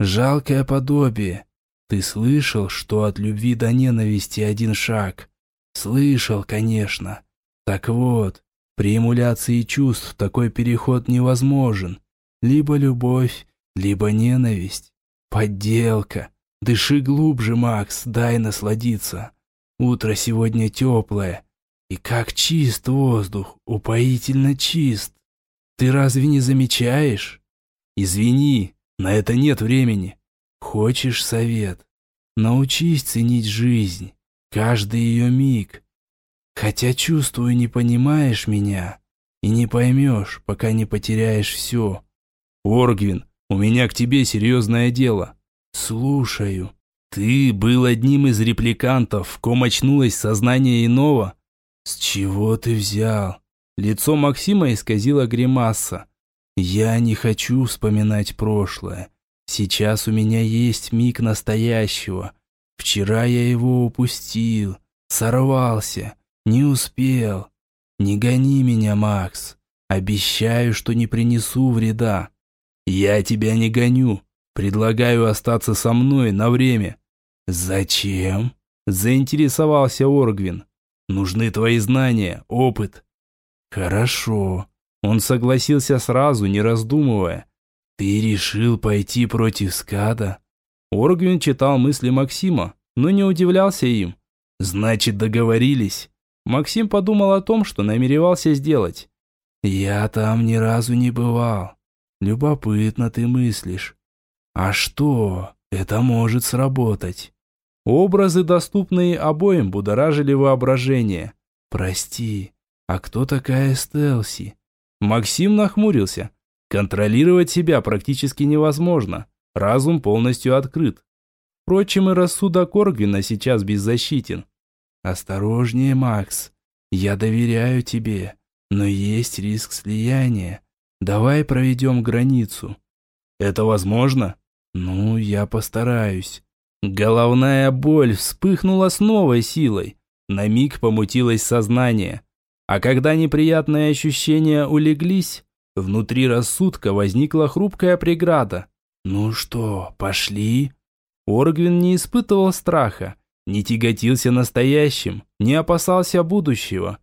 жалкое подобие. Ты слышал, что от любви до ненависти один шаг? Слышал, конечно. Так вот, при эмуляции чувств такой переход невозможен. Либо любовь, либо ненависть. Подделка. Дыши глубже, Макс, дай насладиться. Утро сегодня теплое. И как чист воздух, упоительно чист. Ты разве не замечаешь? Извини, на это нет времени. Хочешь совет? Научись ценить жизнь, каждый ее миг. Хотя чувствую, не понимаешь меня. И не поймешь, пока не потеряешь все. Оргвин, у меня к тебе серьезное дело. «Слушаю. Ты был одним из репликантов, в ком очнулось сознание иного?» «С чего ты взял?» Лицо Максима исказило гримаса. «Я не хочу вспоминать прошлое. Сейчас у меня есть миг настоящего. Вчера я его упустил, сорвался, не успел. Не гони меня, Макс. Обещаю, что не принесу вреда. Я тебя не гоню. Предлагаю остаться со мной на время». «Зачем?» – заинтересовался Оргвин. «Нужны твои знания, опыт». «Хорошо». Он согласился сразу, не раздумывая. «Ты решил пойти против скада?» Оргвин читал мысли Максима, но не удивлялся им. «Значит, договорились». Максим подумал о том, что намеревался сделать. «Я там ни разу не бывал. Любопытно ты мыслишь. А что? Это может сработать. Образы, доступные обоим, будоражили воображение. Прости, а кто такая Стелси? Максим нахмурился. Контролировать себя практически невозможно. Разум полностью открыт. Впрочем, и рассудок Оргвина сейчас беззащитен. «Осторожнее, Макс. Я доверяю тебе. Но есть риск слияния. Давай проведем границу. Это возможно? Ну, я постараюсь. Головная боль вспыхнула с новой силой. На миг помутилось сознание. А когда неприятные ощущения улеглись, внутри рассудка возникла хрупкая преграда. «Ну что, пошли?» Оргвин не испытывал страха, не тяготился настоящим, не опасался будущего.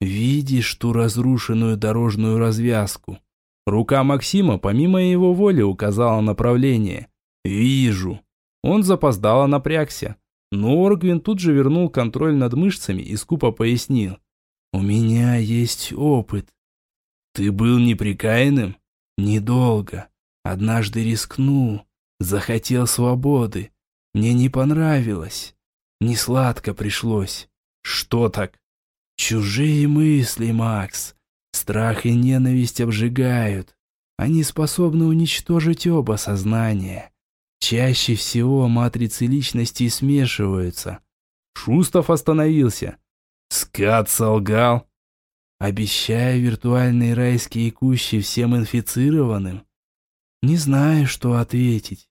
«Видишь ту разрушенную дорожную развязку?» Рука Максима помимо его воли указала направление. «Вижу». Он запоздало напрягся. Но Оргвин тут же вернул контроль над мышцами и скупо пояснил. «У меня есть опыт». «Ты был неприкаянным?» «Недолго. Однажды рискнул. Захотел свободы. Мне не понравилось. Не сладко пришлось». «Что так?» «Чужие мысли, Макс. Страх и ненависть обжигают. Они способны уничтожить оба сознания. Чаще всего матрицы личностей смешиваются. Шустов остановился. Скат солгал. Обещая виртуальные райские кущи всем инфицированным. Не знаю, что ответить.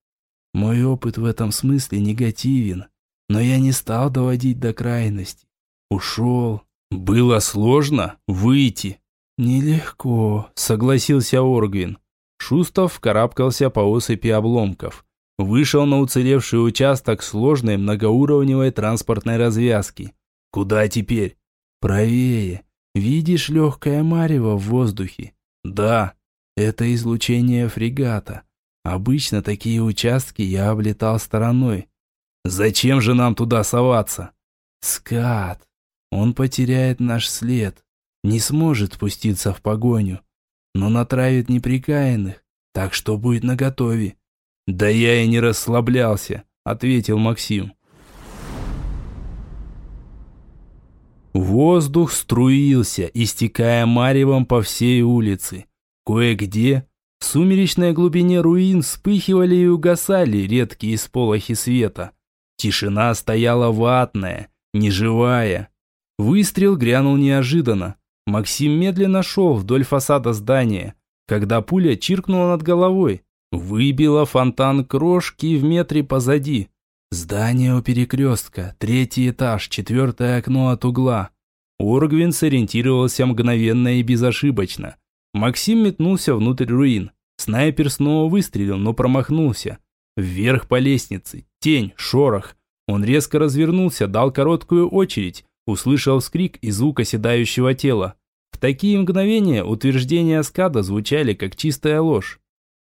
Мой опыт в этом смысле негативен, но я не стал доводить до крайности. Ушел. Было сложно выйти. Нелегко, согласился Оргвин. Шустов карабкался по осыпи обломков. Вышел на уцелевший участок сложной многоуровневой транспортной развязки. Куда теперь? Правее. Видишь легкое марево в воздухе? Да. Это излучение фрегата. Обычно такие участки я облетал стороной. Зачем же нам туда соваться? Скат. Он потеряет наш след. Не сможет спуститься в погоню. Но натравит неприкаянных. Так что будет наготове. «Да я и не расслаблялся», — ответил Максим. Воздух струился, истекая маревом по всей улице. Кое-где в сумеречной глубине руин вспыхивали и угасали редкие сполохи света. Тишина стояла ватная, неживая. Выстрел грянул неожиданно. Максим медленно шел вдоль фасада здания, когда пуля чиркнула над головой. Выбила фонтан крошки в метре позади. Здание у перекрестка, третий этаж, четвертое окно от угла. Оргвин сориентировался мгновенно и безошибочно. Максим метнулся внутрь руин. Снайпер снова выстрелил, но промахнулся. Вверх по лестнице. Тень, шорох. Он резко развернулся, дал короткую очередь, услышал вскрик и звук оседающего тела. В такие мгновения утверждения Скада звучали как чистая ложь.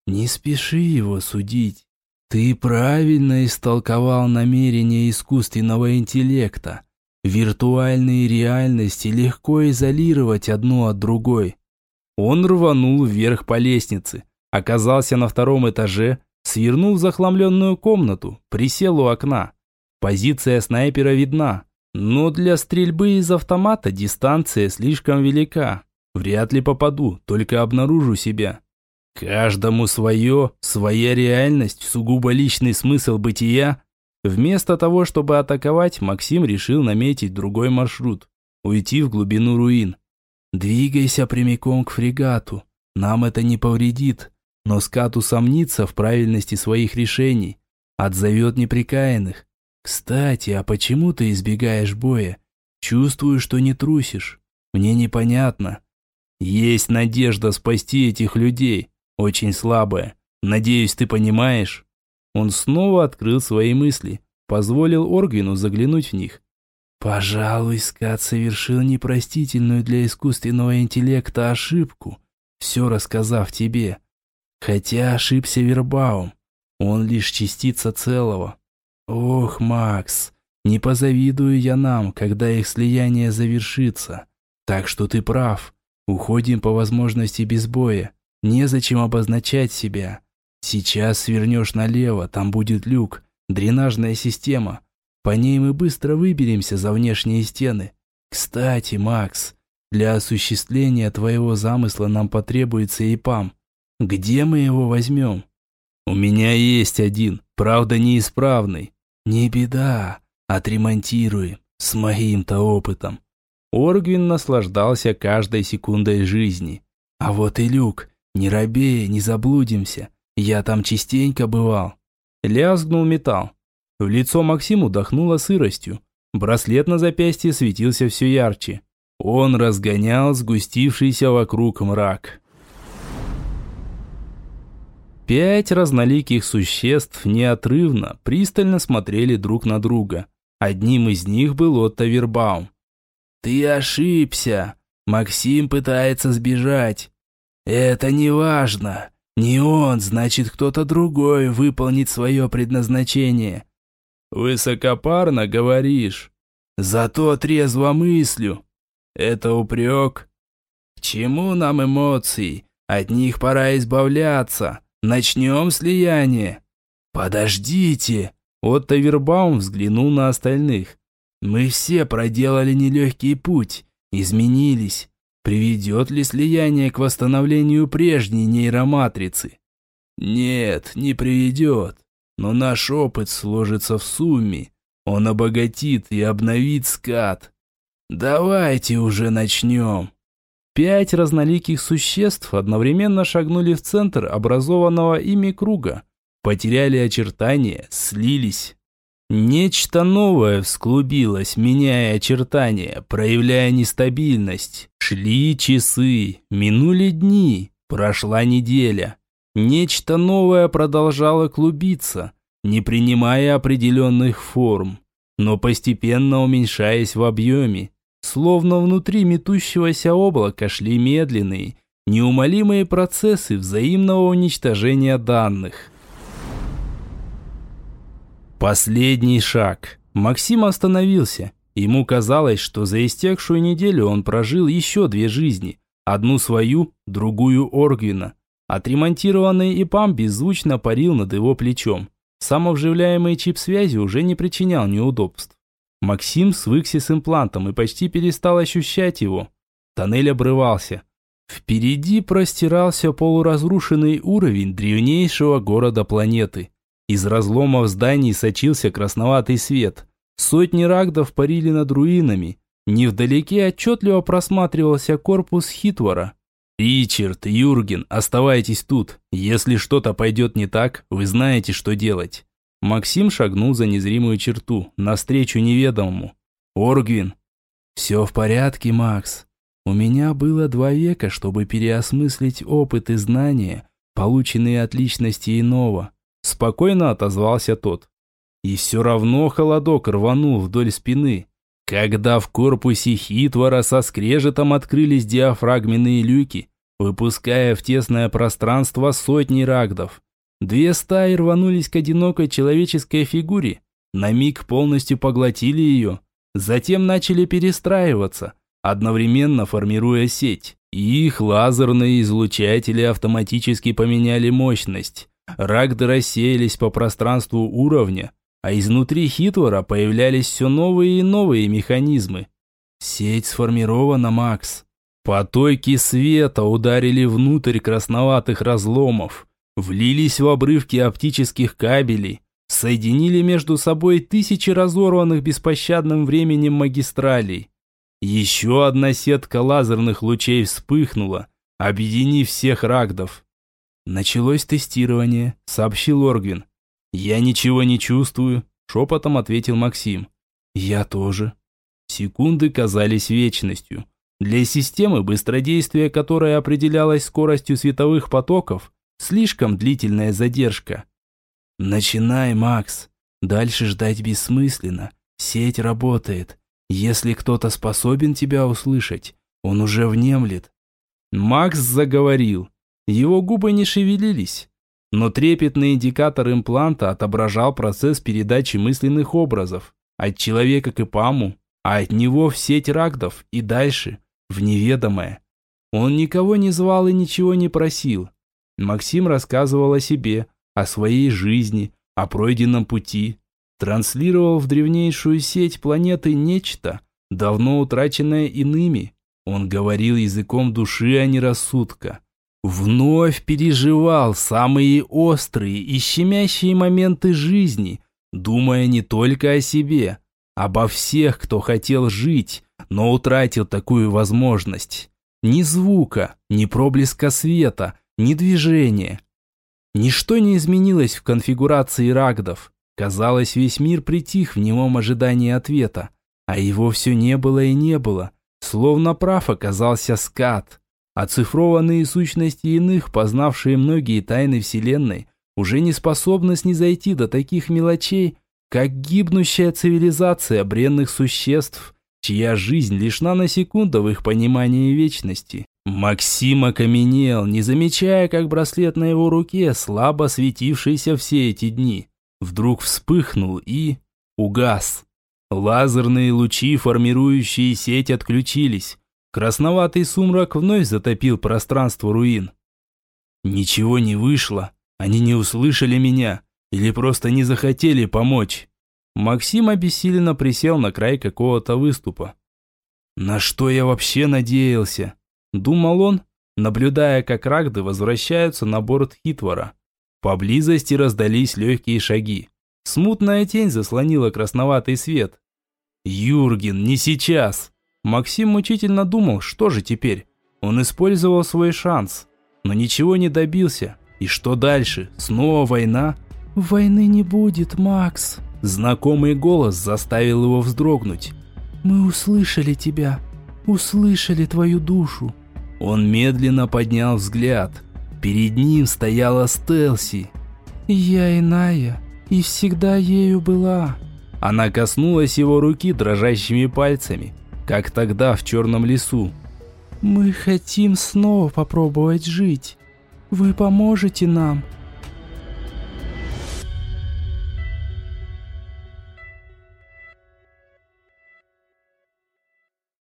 Не спеши его судить. Ты правильно истолковал намерения искусственного интеллекта. Виртуальные реальности легко изолировать одну от другой. Он рванул вверх по лестнице, оказался на втором этаже, свернул в захламленную комнату, присел у окна. Позиция снайпера видна, но для стрельбы из автомата дистанция слишком велика. Вряд ли попаду, только обнаружу себя. Каждому свое, своя реальность, сугубо личный смысл бытия. Вместо того, чтобы атаковать, Максим решил наметить другой маршрут. Уйти в глубину руин. Двигайся прямиком к фрегату. Нам это не повредит. Но скат усомнится в правильности своих решений. Отзовет неприкаянных. Кстати, а почему ты избегаешь боя? Чувствую, что не трусишь. Мне непонятно. Есть надежда спасти этих людей. Очень слабая. Надеюсь, ты понимаешь?» Он снова открыл свои мысли, позволил Оргвину заглянуть в них. «Пожалуй, Скат совершил непростительную для искусственного интеллекта ошибку, все рассказав тебе. Хотя ошибся Вербаум, он лишь частица целого. Ох, Макс, не позавидую я нам, когда их слияние завершится. Так что ты прав, уходим по возможности без боя. Незачем обозначать себя. Сейчас свернешь налево, там будет люк, дренажная система. По ней мы быстро выберемся за внешние стены. Кстати, Макс, для осуществления твоего замысла нам потребуется ИПАМ. Где мы его возьмем? У меня есть один, правда неисправный. Не беда, отремонтируем, с моим-то опытом. Оргвин наслаждался каждой секундой жизни. А вот и люк. Не робей, не заблудимся. Я там частенько бывал. Лязгнул металл. В лицо Максиму дохнуло сыростью. Браслет на запястье светился все ярче. Он разгонял сгустившийся вокруг мрак. Пять разноликих существ неотрывно, пристально смотрели друг на друга. Одним из них был Отто Вербаум. «Ты ошибся. Максим пытается сбежать. Это не важно. Не он, значит, кто-то другой выполнит свое предназначение». «Высокопарно говоришь. Зато трезво мыслю. Это упрек. К чему нам эмоции? От них пора избавляться. Начнем слияние. Подождите. Отто Вербаум взглянул на остальных. Мы все проделали нелегкий путь, изменились. Приведет ли слияние к восстановлению прежней нейроматрицы? Нет, не приведет. Но наш опыт сложится в сумме. Он обогатит и обновит скат. Давайте уже начнем. Пять разноликих существ одновременно шагнули в центр образованного ими круга, потеряли очертания, слились. Нечто новое всклубилось, меняя очертания, проявляя нестабильность. Шли часы, минули дни, прошла неделя. Нечто новое продолжало клубиться, не принимая определенных форм, но постепенно уменьшаясь в объеме, Словно внутри метущегося облака шли медленные, неумолимые процессы взаимного уничтожения данных. Последний шаг. Максим остановился. Ему казалось, что за истекшую неделю он прожил еще две жизни. Одну свою, другую Оргвина. Отремонтированный ИПАМ беззвучно парил над его плечом. Самовживляемый чип связи уже не причинял неудобств. Максим свыкся с имплантом и почти перестал ощущать его. Тоннель обрывался. Впереди простирался полуразрушенный уровень древнейшего города планеты. Из разломов зданий сочился красноватый свет. Сотни рагдов парили над руинами. Невдалеке отчетливо просматривался корпус Хитвора. «Ричард, Юрген, оставайтесь тут. Если что-то пойдет не так, вы знаете, что делать». Максим шагнул за незримую черту, навстречу неведомому. «Оргвин!» «Все в порядке, Макс. У меня было два века, чтобы переосмыслить опыт и знания, полученные от личности иного», спокойно отозвался тот. И все равно холодок рванул вдоль спины, когда в корпусе Хитвора со скрежетом открылись диафрагменные люки, выпуская в тесное пространство сотни рагдов. Две стаи рванулись к одинокой человеческой фигуре, на миг полностью поглотили ее, затем начали перестраиваться, одновременно формируя сеть. Их лазерные излучатели автоматически поменяли мощность. Рагды рассеялись по пространству уровня, а изнутри Хитвора появлялись все новые и новые механизмы. Сеть сформирована, Макс. Потоки света ударили внутрь красноватых разломов влились в обрывки оптических кабелей, соединили между собой тысячи разорванных беспощадным временем магистралей. Еще одна сетка лазерных лучей вспыхнула, объединив всех рагдов. «Началось тестирование», — сообщил Оргвин. «Я ничего не чувствую», — шепотом ответил Максим. «Я тоже». Секунды казались вечностью. Для системы, быстродействие которой определялось скоростью световых потоков, Слишком длительная задержка. Начинай, Макс. Дальше ждать бессмысленно. Сеть работает. Если кто-то способен тебя услышать, он уже внемлет. Макс заговорил. Его губы не шевелились. Но трепетный индикатор импланта отображал процесс передачи мысленных образов. От человека к ипаму, а от него в сеть рагдов и дальше, в неведомое. Он никого не звал и ничего не просил. Максим рассказывал о себе, о своей жизни, о пройденном пути. Транслировал в древнейшую сеть планеты нечто, давно утраченное иными. Он говорил языком души, а не рассудка. Вновь переживал самые острые и щемящие моменты жизни, думая не только о себе, обо всех, кто хотел жить, но утратил такую возможность. Ни звука, ни проблеска света, ни движения. Ничто не изменилось в конфигурации рагдов. Казалось, весь мир притих в немом ожидании ответа. А его все не было и не было. Словно прав оказался скат. Оцифрованные сущности иных, познавшие многие тайны Вселенной, уже не способны снизойти до таких мелочей, как гибнущая цивилизация бренных существ, чья жизнь лишна на секунду в их понимании вечности. Максим окаменел, не замечая, как браслет на его руке, слабо светившийся все эти дни, вдруг вспыхнул и угас. Лазерные лучи, формирующие сеть, отключились. Красноватый сумрак вновь затопил пространство руин. Ничего не вышло. Они не услышали меня или просто не захотели помочь. Максим обессиленно присел на край какого-то выступа. На что я вообще надеялся? Думал он, наблюдая, как рагды возвращаются на борт Хитвора. Поблизости раздались легкие шаги. Смутная тень заслонила красноватый свет. Юрген, не сейчас. Максим мучительно думал, что же теперь. Он использовал свой шанс, но ничего не добился. И что дальше? Снова война? «Войны не будет, Макс!» Знакомый голос заставил его вздрогнуть. «Мы услышали тебя, услышали твою душу». Он медленно поднял взгляд. Перед ним стояла Стелси. «Я иная, и всегда ею была». Она коснулась его руки дрожащими пальцами, как тогда в черном лесу. «Мы хотим снова попробовать жить. Вы поможете нам?»